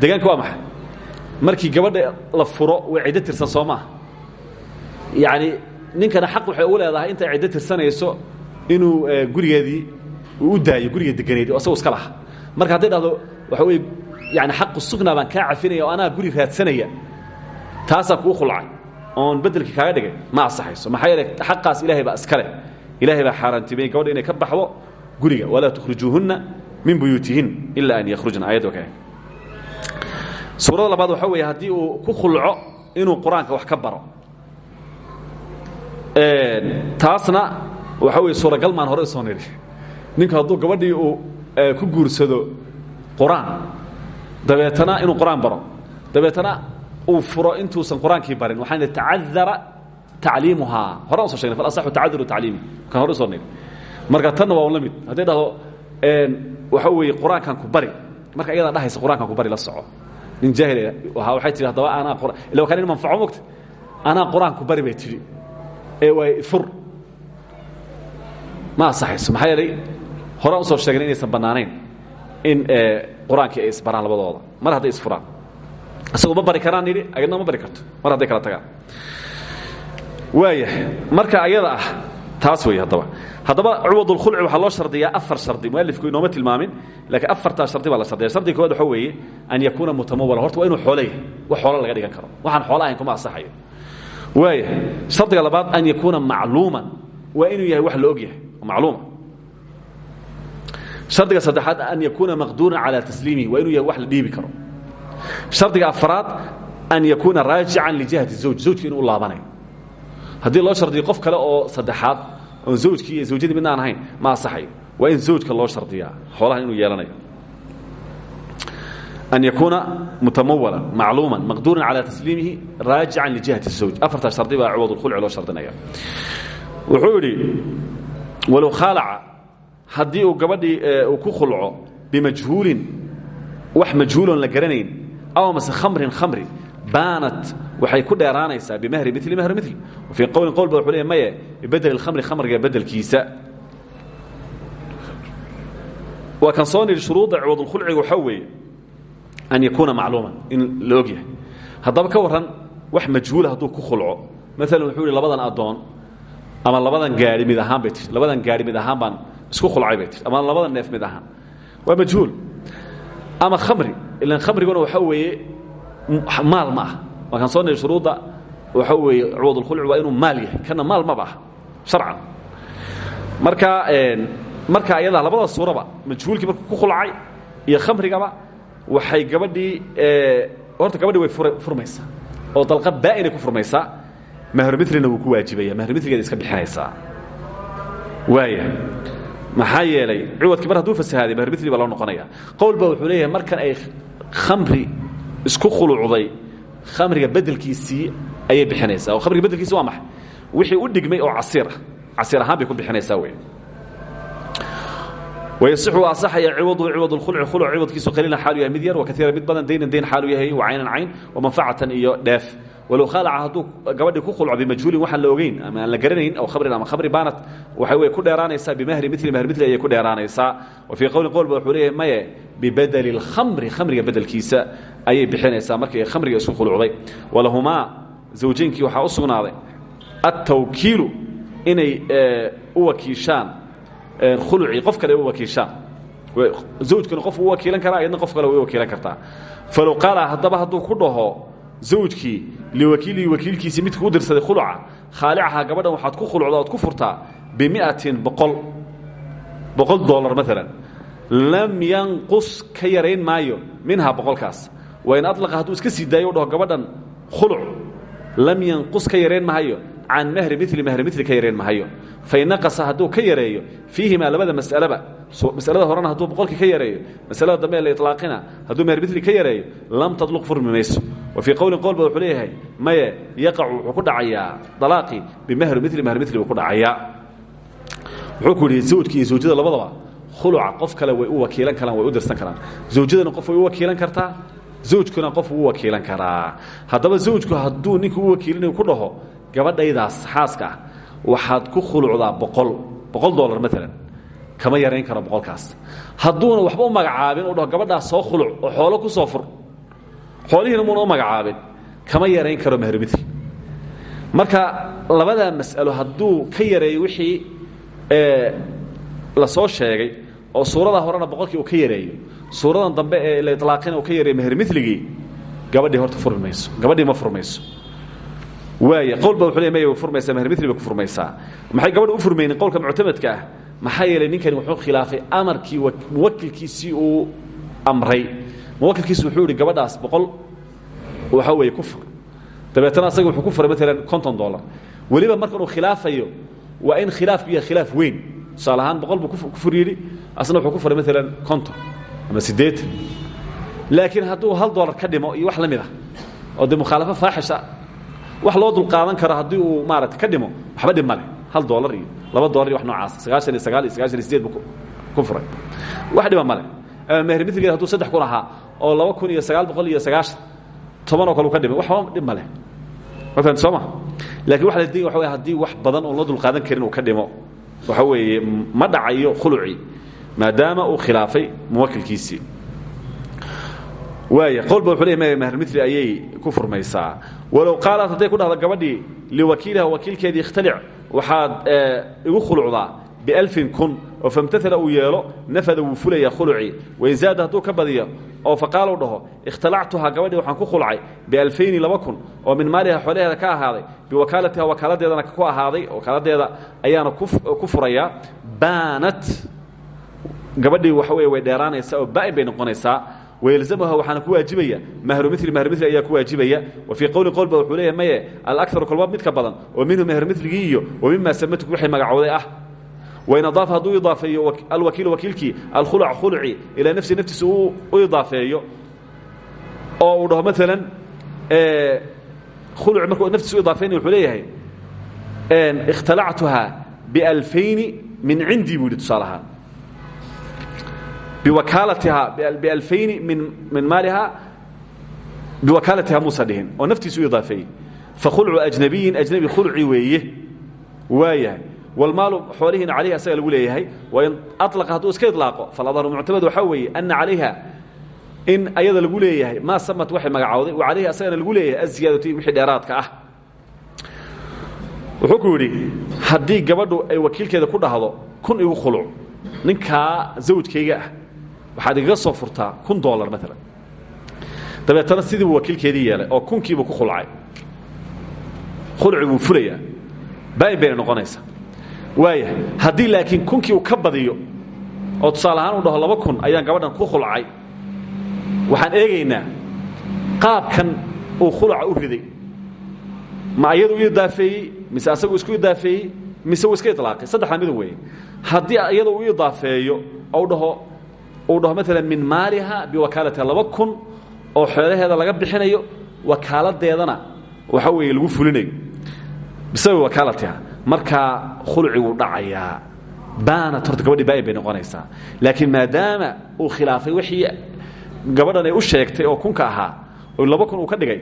[SPEAKER 1] Deegaanka waa maxay? Markii gabadha la furo way ciddo tirsan soo maaha. Yacni ninkana xaq waxay ugu leedahay intay ciddo tirsanayso inuu gurigeedii uu u daayo guriga deganeedi o asagoo iska laha marka hadday dhahdo waxa weye yani xaqu sugnaa baan kaa cafinaya oo anaa guri raadsanaya taasaa kuu khulcay oon bedelkii kaaga dhigay ma asaxayso maxaa yeele xaqaas ilaahay baa iska leh. Ilaahay baa xaaraantimeyey gabadha inay ka baxdo guriga. Walaa tukhrijuuhunna min buyuutihin ila an yakhrujna. Ayadda ka suurada labaad waxaa weeye haddii uu ku khulco inuu qur'aanka wax ka baro. Taasna waxaa weye suuragal maan hore soo nidhi. Ninku hadduu gabadhii uu ku guursado qur'aan dabeetana inuu qur'aan baro. Dabeetana uu furo intuusan qur'aankii barin waxaan idhi tacadara tacliimuhaa. Hore aan so shegnay falasaxu tacadaru tacliimi. Kan hore soo nidhi marka tanna waa un la mid. Hadday dhahdo waxa weeye qur'aankan ku bari. Marka iyadaa dhahaysa qur'aankan ku bari la soco. Nin jaahil ahaa waxay tihi haddaba anaa qur illa waa kan in manfaco mogta anaa qur'aan ku bari bay tidhi. Ee waa fur. Ma asaxayso maxaa yeelay horaan u soo sheegnay inaysan bannaanayn in qur'aankii ay isbaraan labadooda. Mar hadday isfuraan isagoo ma bari karaan nidhi ayadna ma bari karto. Mar hadday kala tagaan. Waaya marka ayada ah taas wey haddaba. Haddaba cuwad اlkhulci waxaa loo shardiyaa afar shardi. Mualifku inooma tilmaamin lakiin afartaa shardi baa la shardiya shardiga kowaad waxa weeye an yakuuna mutamawala horta waa inuu xoolo yahay. Wax xoolo laga dhigan karo. Waxaan xoolo ahayn kuma asaxayo waaya shardiga labaad an yakuuna macluuman. Waa inuu yahay wax la og yahay. Macluuma shardiga saddexaad an yakuuna maqduuran calى tasliimihi. Waa inuu yahay wax la dhiibi karo shardiga afraad an yakuuna raajican lijihati zawj. Zawjka inuu laabanayo haddii loo shardiyo qof kale oo saddexaad oon zawjkii iyo zawjadii midna aan ahayn ma asaxayo waa in zawjka loo shardiyaa. Xoolahan inuu yeelanayo. An yakuuna mutamawala macluuma maqduuran calى tasliimihi raajican lijihati zawj. Afartaa shardi baa ciwad اlkhulci loo shardinaya. Wuxuu yidhi walow khaalaca uu gabadhii uu ku khulco bimajhuulin wax majhuuloon la garanayn aw mase khamrin khamri. Baanat. Waxay ku dheeraanaysaa bimahri mili mahri mil fii qowlin qowl ba wuxuu leey maye bibedel اlkhamri khamriga bedelkiisa waa kan soo nidhi shuruudda ciwadulkhulciga waxaa weeye an yakuuna macluuman. In la og yahay. Haddaba ka warran wax majhuula hadduu ku khulco. Maalan wuxuu yihi labadan addoon ama labadan gaari mid ahaan bay tii labadan gaari mid ahaan baan isku khulcay bay tii ama labadan neef mid ahaan. Waa majhuul ama khamri ilan khamriguna waxaa weeye maal ma ah. Markaan soo niri shuruudda waxaa weeye cuwadulkhulci waa inuu maal yahay. Kana maal maba ah sharcan. Marka marka ayadaa labada suuraba majhuulkii markuu ku khulcay iyo khamrigaba waxay gabadhii horta gabadhii way furmaysaa. Oo dalqa baa'inay ku furmaysaa mahrumilina wuu ku waajibaya mahrumiligeeda iska bixinaysaa. Waaya maxaa yeelay ciwadkii mar hadduu fasahaaday mahrumili baa loo noqonaya. Qowl ba wuxuu leeyahay markan ay khamri isku khulucday khamriga bedelkiisii ayay bixinaysaa oo khamriga bedelkiisi waa maxay? Wixii u dhigmay oo casiir ah casiir ahaan bay ku bixinaysaa wey wayasixu asaxaya ciwaduhu ciwad lkhulci khuluc ciwadkiisu qaliilan xaalu yahay mid yar wa kaiira mid badan daynan dayn xaalu yahay wa caynan cayn wa manfacatan iyo dheef walow khaalaca hadduu gabadhii ku khulco bimajhuulin waxaan la ogeyn ama la garanayn aw khamrin ama khamri baanat waxay wey ku dheeraanaysaa bimahri mili mahr mili ayay ku dheeraanaysaa wa fii qowlin qowlba wuxuu leeyahay maye bibadeli اlkhamri khamriga bedelkiisa ayay bixinaysaa markii khamriga isku khulucday walahumaa zawjeynkii waxaa u sugnaaday altawkiilu inay u wakiishaan qof kale u wakiishaan qof wakiilan karaa iyadna qof kale wakiilan kartaa falow qaala haddaba hadduu ku dhaho zawjkii liwakiilihi wakiilkiisii midkuu u dirsaday khuluca. Khaalicahaa gabadhan waxaad ku khulucda oad ku furtaa bimiatin boqol boqol dolar maalan lam yanqus ka yarayn maayo minhaa boqolkaas. Wain alaqa hadduu iska sii daayo u dhaho gabadhan khuluc. Lam yanqus ka yarayn mahayo can mahri mili mahri mili ka yarayn mahayo fain naqasa hadduu ka yareeyo fiihimaa labada mas'alaba masalada horena hadduu boqolkii ka yareeyo masalada dambe la ilaaqina hadduu mahri mili ka yareeyo lam tadluq furmi mayso wa fii qowlin qowlba wuxuu leeyahay maye yaqacu wuxuu ku dhacayaa dalaaqii bimahri mili mahri mili buu ku dhacayaa wuxuu ku yidhi zawjki iyo zawjada labadaba khuluca qof kale way u wakiilan karaan way u dirsan karaan zawjadana qof way u wakiilan kartaa zawjkuna qof wuu wakiilan karaa haddaba zawjku hadduu ninka u wakiilinayo ku dhaho gabadhaydaas xaaska ah waxaad ku khulucdaa boqol boqol dolar maalan kama yarayn karo boqolkaas. Hadduuna waxba u magacaabin u dhaho gabadhaas soo khuluc oo xoolo ku soo fur xoolihiina muuna u magacaabin kama yarayn karo mahrumidki marka labadaa mas'alo hadduu ka yareeyo wixii la soo sheegay oo suurada horena boqolkii uu ka yareeyo suuradan dambe ee la ilaaqina uu ka yareeyo mahrumidligii gabadhii horta furmi gabadhii ma furmayso maxay gabadha u furmaynin qowlka muctamadka? Ah maxaa yeelay ninkani wuxuu khilaafay amarkii muwakilkiisii uu amray. Muwakilkiisi wuxuu yihi gabadhaas boqol waxa weeye ku fur. Dabeetana asaga wuxuu ku furay maalan konton dollar. Weliba markan uu khilaafayo waa in khilaafku yahay khilaaf weyn. Tusaale ahaan boqol buu ku fur yidhi asna wuxuu ku furay maalan konton ama siddeetan. Laakiin hadduu hal dollar ka dhimo iyo wax la mid ah oo dee mukhaalafo faaxisha wax loo dulqaadan karo haddii uu maarata ka dhimo waxba dhib male hal dolar iyo laba dolar iyo wax noocaas sagaashan iyo sagaal iyo sagaashan iyo sideed buu ku furay. Wax dhiba male mehrmitligeed hadduu saddex kun ahaa oo laba kun iyo sagaal boqol iyo sagaashan toban oo kale u ka dhimay waxba dhib male ma fahamti soo ma? Lakin waxa la diin waxa wey haddii wax badan oon loo dulqaadan karin uu ka dhimo waxa weeye ma dhacayo khulucii maadaama uu khilaafay muwakilkiisii waaya qowlba wuxuu leeyahy mahrmili ayay ku furmaysaa. Walow qaalat hadday ku dhahdo gabadhii liwakiiliha wakiilkeedii ikhtalic waxaad igu khulucdaa bialfin kun oo famtaala uu yeelo nafada wuu fulaya khulucii wain zaada hadduu ka badiyo oo faqaal u dhaho ikhtalactuhaa gabadhii waxaan ku khulcay bialfayni laba kun oo min maaliha xoolaheeda ka ahaaday biwakaalatiha wakaaladeedana ku ahaaday wakaaladeeda ayaana ku furayaa baanat gabadhii waxa wey way oo baa'in bay noqonaysaa wylzamha waxaana ku waajibaya mahru mili mahru mili ayaa ku waajibaya wa fii qowli qowlba wuxuu leeyahay maye alakaru kolba midka badan oo minhu mahru miligii iyo wa mima samatuku waxay magacowday ah wain adaafa hadduu idaafeeyo alwakiilu wakiilkii alkhulac khuluci ilaa nafsi naftiisa u idaafeeyo oo uu dhaho maalan khuluc markuu naftiisa u idaafeynaya wuxuu leeyahay ikhtalactuhaa bialfayni min cindii buu yidhi tusaalahaan biwakaalatiha bialfayni min min maaliha biwakaalatiha muusa dhihin oo naftiisu u idaafeeyey fakhulcu ajnabiyin ajnabi khulci weeye waayahay walmaalu xoolihiina calayhi asaga lagu leeyahay wain alaqa hadduu iska ilaaqo faladharu muctamad waxaa weeye ana calayha in ayada lagu leeyahay maa samat waxay magacowday wa calayhi asagana lagu leeyahay aziyaadati wixii dheeraadka ah wuxuu ku yidhi haddii gabadhu ay wakiilkeeda ku dhahdo kun igu khuluc ninkaa zawjkayga ah waxaad igaga soo furtaa kun dolar maalan dabeetana sidiibuu wakiilkeedii yeelay oo kunkiibuu ku khulcay. Khulci wuu fulayaa baain bayna noqonaysaa. Waaya haddii laakiin kunkii uu ka badiyo oo tusaale ahaan uu dhaho laba kun ayaan gabadhan ku khulcay waxaan eegaynaa qaabkan uu khulca u riday. Ma ayadu idaafeeyey mise asagu isku idaafeeyey mise uu iska ilaaqay saddexdaa midan weeye. Haddii iyada uu idaafeeyo ou dhaho uu dhaho maalan min maaliha biwakaalatiha laba kun oo xoolaheeda laga bixinayo wakaaladeedana waxa weeye lagu fulinayo. Bisababi wakaalatiha? Markaa khulci wuu dhacayaa baanat horta gabadhii baain bay noqonaysaa. Laakiin maadaama uu khilaafay wixii gabadhan ay u sheegtay oo kunka ahaa oo laba uu ka dhigay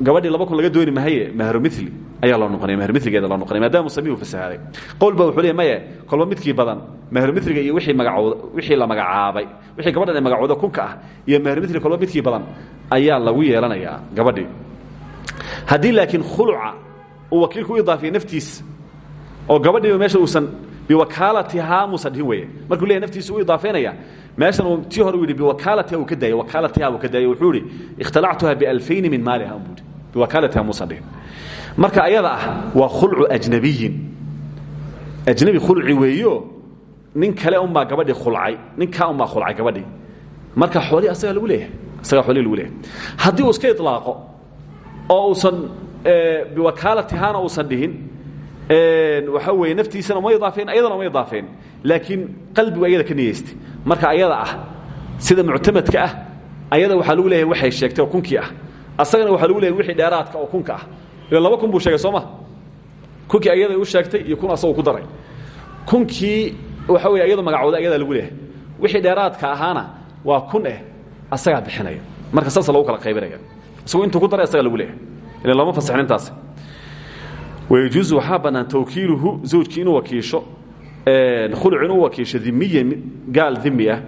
[SPEAKER 1] gabadhii laba kun laga dooni mahaye mahromili ayaa loo noqonaya mahromiligeeda loo noqonaya maadaama musamihu fasahaaday qowl ba wuxuu leey maye kolba midkii badan mahromiliga iyo wixii magacooda wixii la magacaabay wixii gabadhan ay magacooda kunka ah iyo mahromili kolba midkii badan ayaa lagu yeelanayaa gabadhii. Haddii laakiin khuluca uu wakiilku u idaafiyey naftiisa oo gabadhiiba meesha uusan biwakaalatihaa muusan dhihin weye markuu leeyahy naftiisa u idaafeynaya meeshan uu tii hore u yidhi biwakaalatiha uu ka daayey wakaalatiha uu ka daayey wuxuu yidhi ikhtalactuha bialfayni min maaliha buu yidhi. Biwakaalatiha muusan dhihin. Marka ayada ah waa khulcu ajnabiyin. Ajnabi khulci weeyo nin kale unbaa gabadhii khulcay ninkaa unbaa khulcay gabadhii marka xoolihii asagaa lagu leeyahay asagaa xoolihii lagu leeyahay. Haddii uu iska ilaaqo oo uusan biwakaalatihaana uusan dhihin waxa weeye naftiisana uma idaafeen ayadana uma idaafeen laakiin qalbigu ayada ka niyeystay marka ayada ah sida muctamadka ah ayada waxaa lagu leeyahay waxay sheegtay oo kunkii ah. Asagana waxaa lagu leeyahay wixii dheeraadka oo kunka ah. Ila laba kun buu sheegay soo ma? Kunkii ayaday u sheegtay iyo kun asagoo ku daray. Kunkii waxa weye ayado magacooda ayadaa lagu leeyahay. Wixii dheeraadka ahaana waa kun eh asagaa bixinaya. Marka saasa lagu kala qaybinaya. Isagoo intuu ku daray asagaa lagu leeyahay. Ila looma fasixin intaas. Wayajuusu waxaa bannaan tawkiiluhu zawjkii inuu wakiisho khuluc inuu wakiisho dimiyan gaal dimi ah.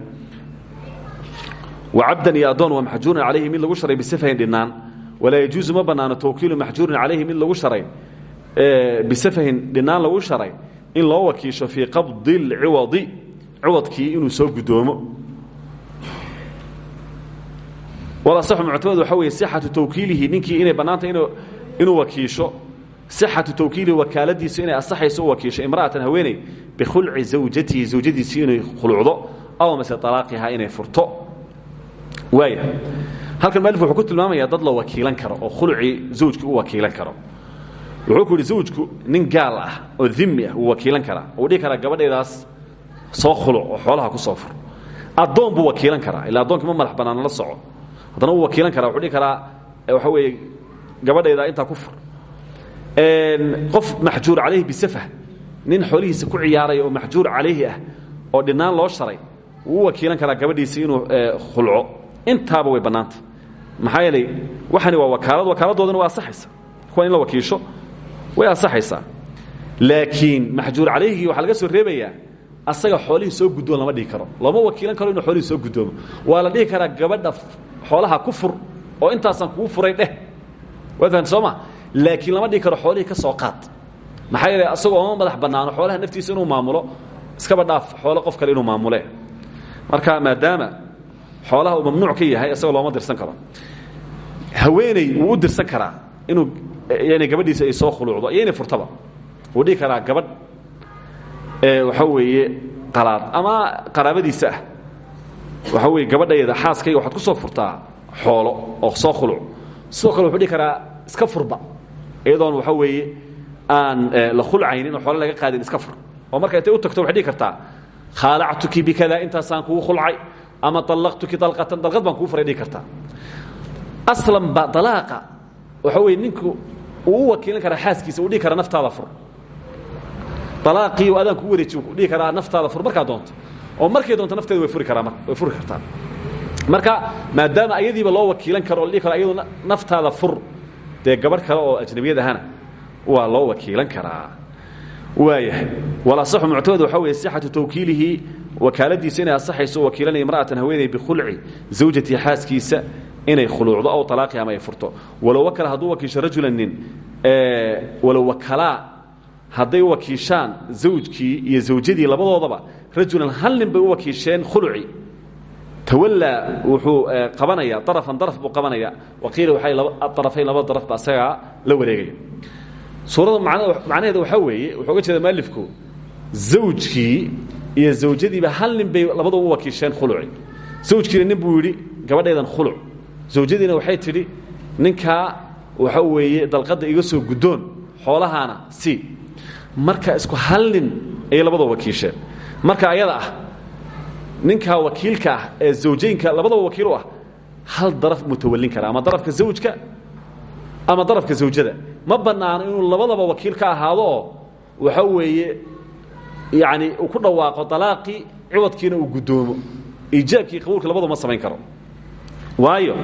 [SPEAKER 1] Wacabdan iyo addoon waa maxjuuran calayhi mid lagu sharay bisafahin dhinaan walaa yajuusu ma bannaano tawkiilu maxjuurin calayhi mid lagu sharay. Bisafahin dhinaan lagu sharay in loo wakiisho fii qabdi lciwadi ciwadkii inuu soo gudoomo. Walasaxu muctamad waxa weeye sixatu tawkiilihi ninkii inay bannaanta inuu wakiisho sixatu tawkiilihi wakaaladiisu inay asaxayso u wakiisho imra'atan haweeney bikhulci zawjatihi zawjadiisii inay khulucdo aw mase alaaqihaa inay furto waaya halkan malif wuxuu ku tilmaamayaa dad la wakiilan karo oo khulucii zawjki u wakiilan karo wuxuu ku zawjku nin gaal ah oo dimi ah wuu wakiilan karaa uu dhihi karaa gabadhaydaas soo khuluc oo xoolaha ku soo fur addoon buu wakiilan karaa ilaa addoonkii ma madax bannaan la soco haddana wuu wakiilan karaa wuxuu dhihi karaa waxa weeye gabadhaydaa intaa ku fur qof maxjuur calayhi bisafah nin xoolihiisa ku ciyaaraya oo maxjuur calayhi ah oo dhinaan loo sharay wuu wakiilan karaa gabadhiisi inuu khulco. Intaaba way bannaanta. Maxaa yeelay waxani waa wakaalad wakaaladdoodana waa asaxaysa kuwan in la wakiisho way asaxaysaa laakiin maxjuur calayhigii waxaa laga soo reebayaa asaga xoolihii soo guddoon lama dhihi karo. Lama wakiilan karo inuu xoolihii soo guddoomo. Waa la dhihi karaa gabadha xoolaha ku fur oo intaasaan kugu furay dheh. Waad soo ma laakiin lama dhihi karo xoolihii ka soo qaad. Maxaa yeele asagoo oma madax bannaano xoolaha naftiisa inuu maamulo iskaba dhaaf xoolo qof kale inuu maamule marka maadaama xoolaha uu mamnuuc ka yahay isagoo looma dirsan karo. Haweeney wuu dirsan karaa inuu yani gabadhiisa ay soo khuluucdo iyo inay furtaba. Wuu dhihi karaa gabadh waxa weeye qalaad ama qaraabadiisa ah. Waxa weye gabadhayda xaaskayga waxaad ku soo furtaa xoolo oo soo khuluc sidoo kale wuxuu dhihi iska furba iyadoon waxa weeye aan la khulcaynin oo xoolo laga qaadin iska fur. Oo marka intay u tagto waxay dhihi kartaa khaalactuki bikada intaasaan kugu khulcay ama allaqtuki dalqatan dalqad baan kugu furay dhihi kartaa. Aslanba dalaaqa waxa weye ninku uu u wakiilin karaa xaaskiisa uu dhihi karaa naftaada fur. Alaaqii adaan kugu wareeji dhihi karaa naftaada fur markaa doonto. Oo markay doonto nafteeda way furi karaa way furi kartaa marka maadaama ayadiiba loo wakiilan karo o la dhihi karo ayadu naftaada fur dee gabarh kale oo ajnabiyad ahana waa loo wakiilan karaa. Waayahay walasaxu muctamad waxaa weeye sixatu tawkiilihi wakaaladiisa inay asaxayso wakiilanaya imra'atan haweeney bikhulci zawjatihi xaaskiisa inay khuluucdo aw alaaqi ama ay furto. Walow wakala hadduu wakiisho rajulan nin walow wakalaa hadday u wakiishaan zawjkii iyo zawjadii labadoodaba rajulan hal bay wakiisheen khuluci tawallaa wuxuu qabanayaa darafan daraf buu qabanayaa waqiila arafayn laba daraf ba isagaa la wareegaya. Suurada macnaheeda waxaa weeye wuxuu uga jeeda mualifku zawjkii iyo zawjadiiba hal nin bay labadaba u wakiisheen khuluci. Zawjkiina nin buu yidhi gabadheedan khuluc. Zawjadiina waxay tidhi ninkaa waxa weeye dalqadda iga soo guddoon xoolahaana sii marka isku hal nin ayay wakiisheen. Marka ayada ah ninkaa wakiilka ah ee zawjaynka labadaba wakiil u ah hal daraf mutawallin kara ama darafka zawjka ama darafka zawjada. Ma bannaano inuu labadaba wakiil ka ahaado oo waxa weeye yacni uu ku dhawaaqo dalaaqii ciwadkiina uu guddoomo iijaabkii qabuulka labadaba ma samayn karo. Waayo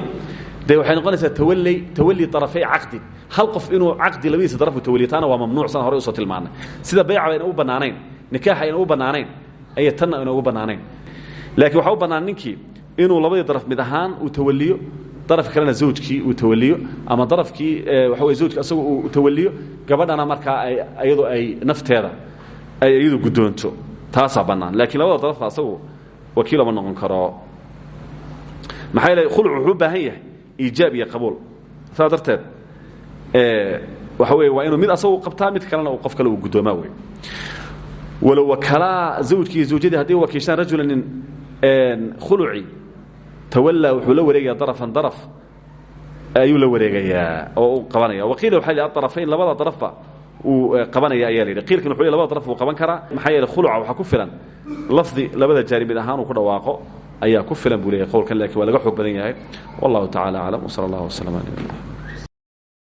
[SPEAKER 1] dee waxay noqonaysaa tawalli tawalli darafay caqdin hal qof inuu caqdi labadiisa daraf tawalliyo taana waa mamnuucsan horey u soo tilmaanay. Sida bayca ayna u bannaanayn nikaax ayna u bannaanayn aya tanna ayna ugu bannaanayn laakiin waxaa u bannaan ninkii inuu labadii daraf mid ahaan uu tawaliyo darafka kalena zawjkii uu tawaliyo ama darafkii waxa wey zawjka asagu uu tawaliyo gabadhana markaa ay iyadu ay nafteeda ay iyadu guddoonto. Taasaa bannaan. Laakiin labada darafka asagu wakiil oma noqon karo. Maxaa yeele khuluc wuxuu u baahan yahay iijaab iyo qabuul saas darteed waxa wey waa inuu mid asagu qabtaa mid kalena uu qof kale uu guddoomaa wey walow wakalaa zawjkii zawjadii hadday wakiishaan rajulanin khuluci tawallaa wuxuu la wareegaya darafan daraf. Ayuu la wareegayaa oo u qabanaya. Waqiila waxa la arafayn labada darafba uu qabanaya ayaa la yidhi. Qiilkan wuxuu labada daraf buu qaban karaa. Maxaa yeele khuluca waxaa ku filan. Lafdi labada jaari mid ahaan uu ku dhawaaqo ayaa ku filan buu leeyahay qowlkan laakiin waa laga xoog badan yahay. Wallahu tacala aclam wsala allah waslama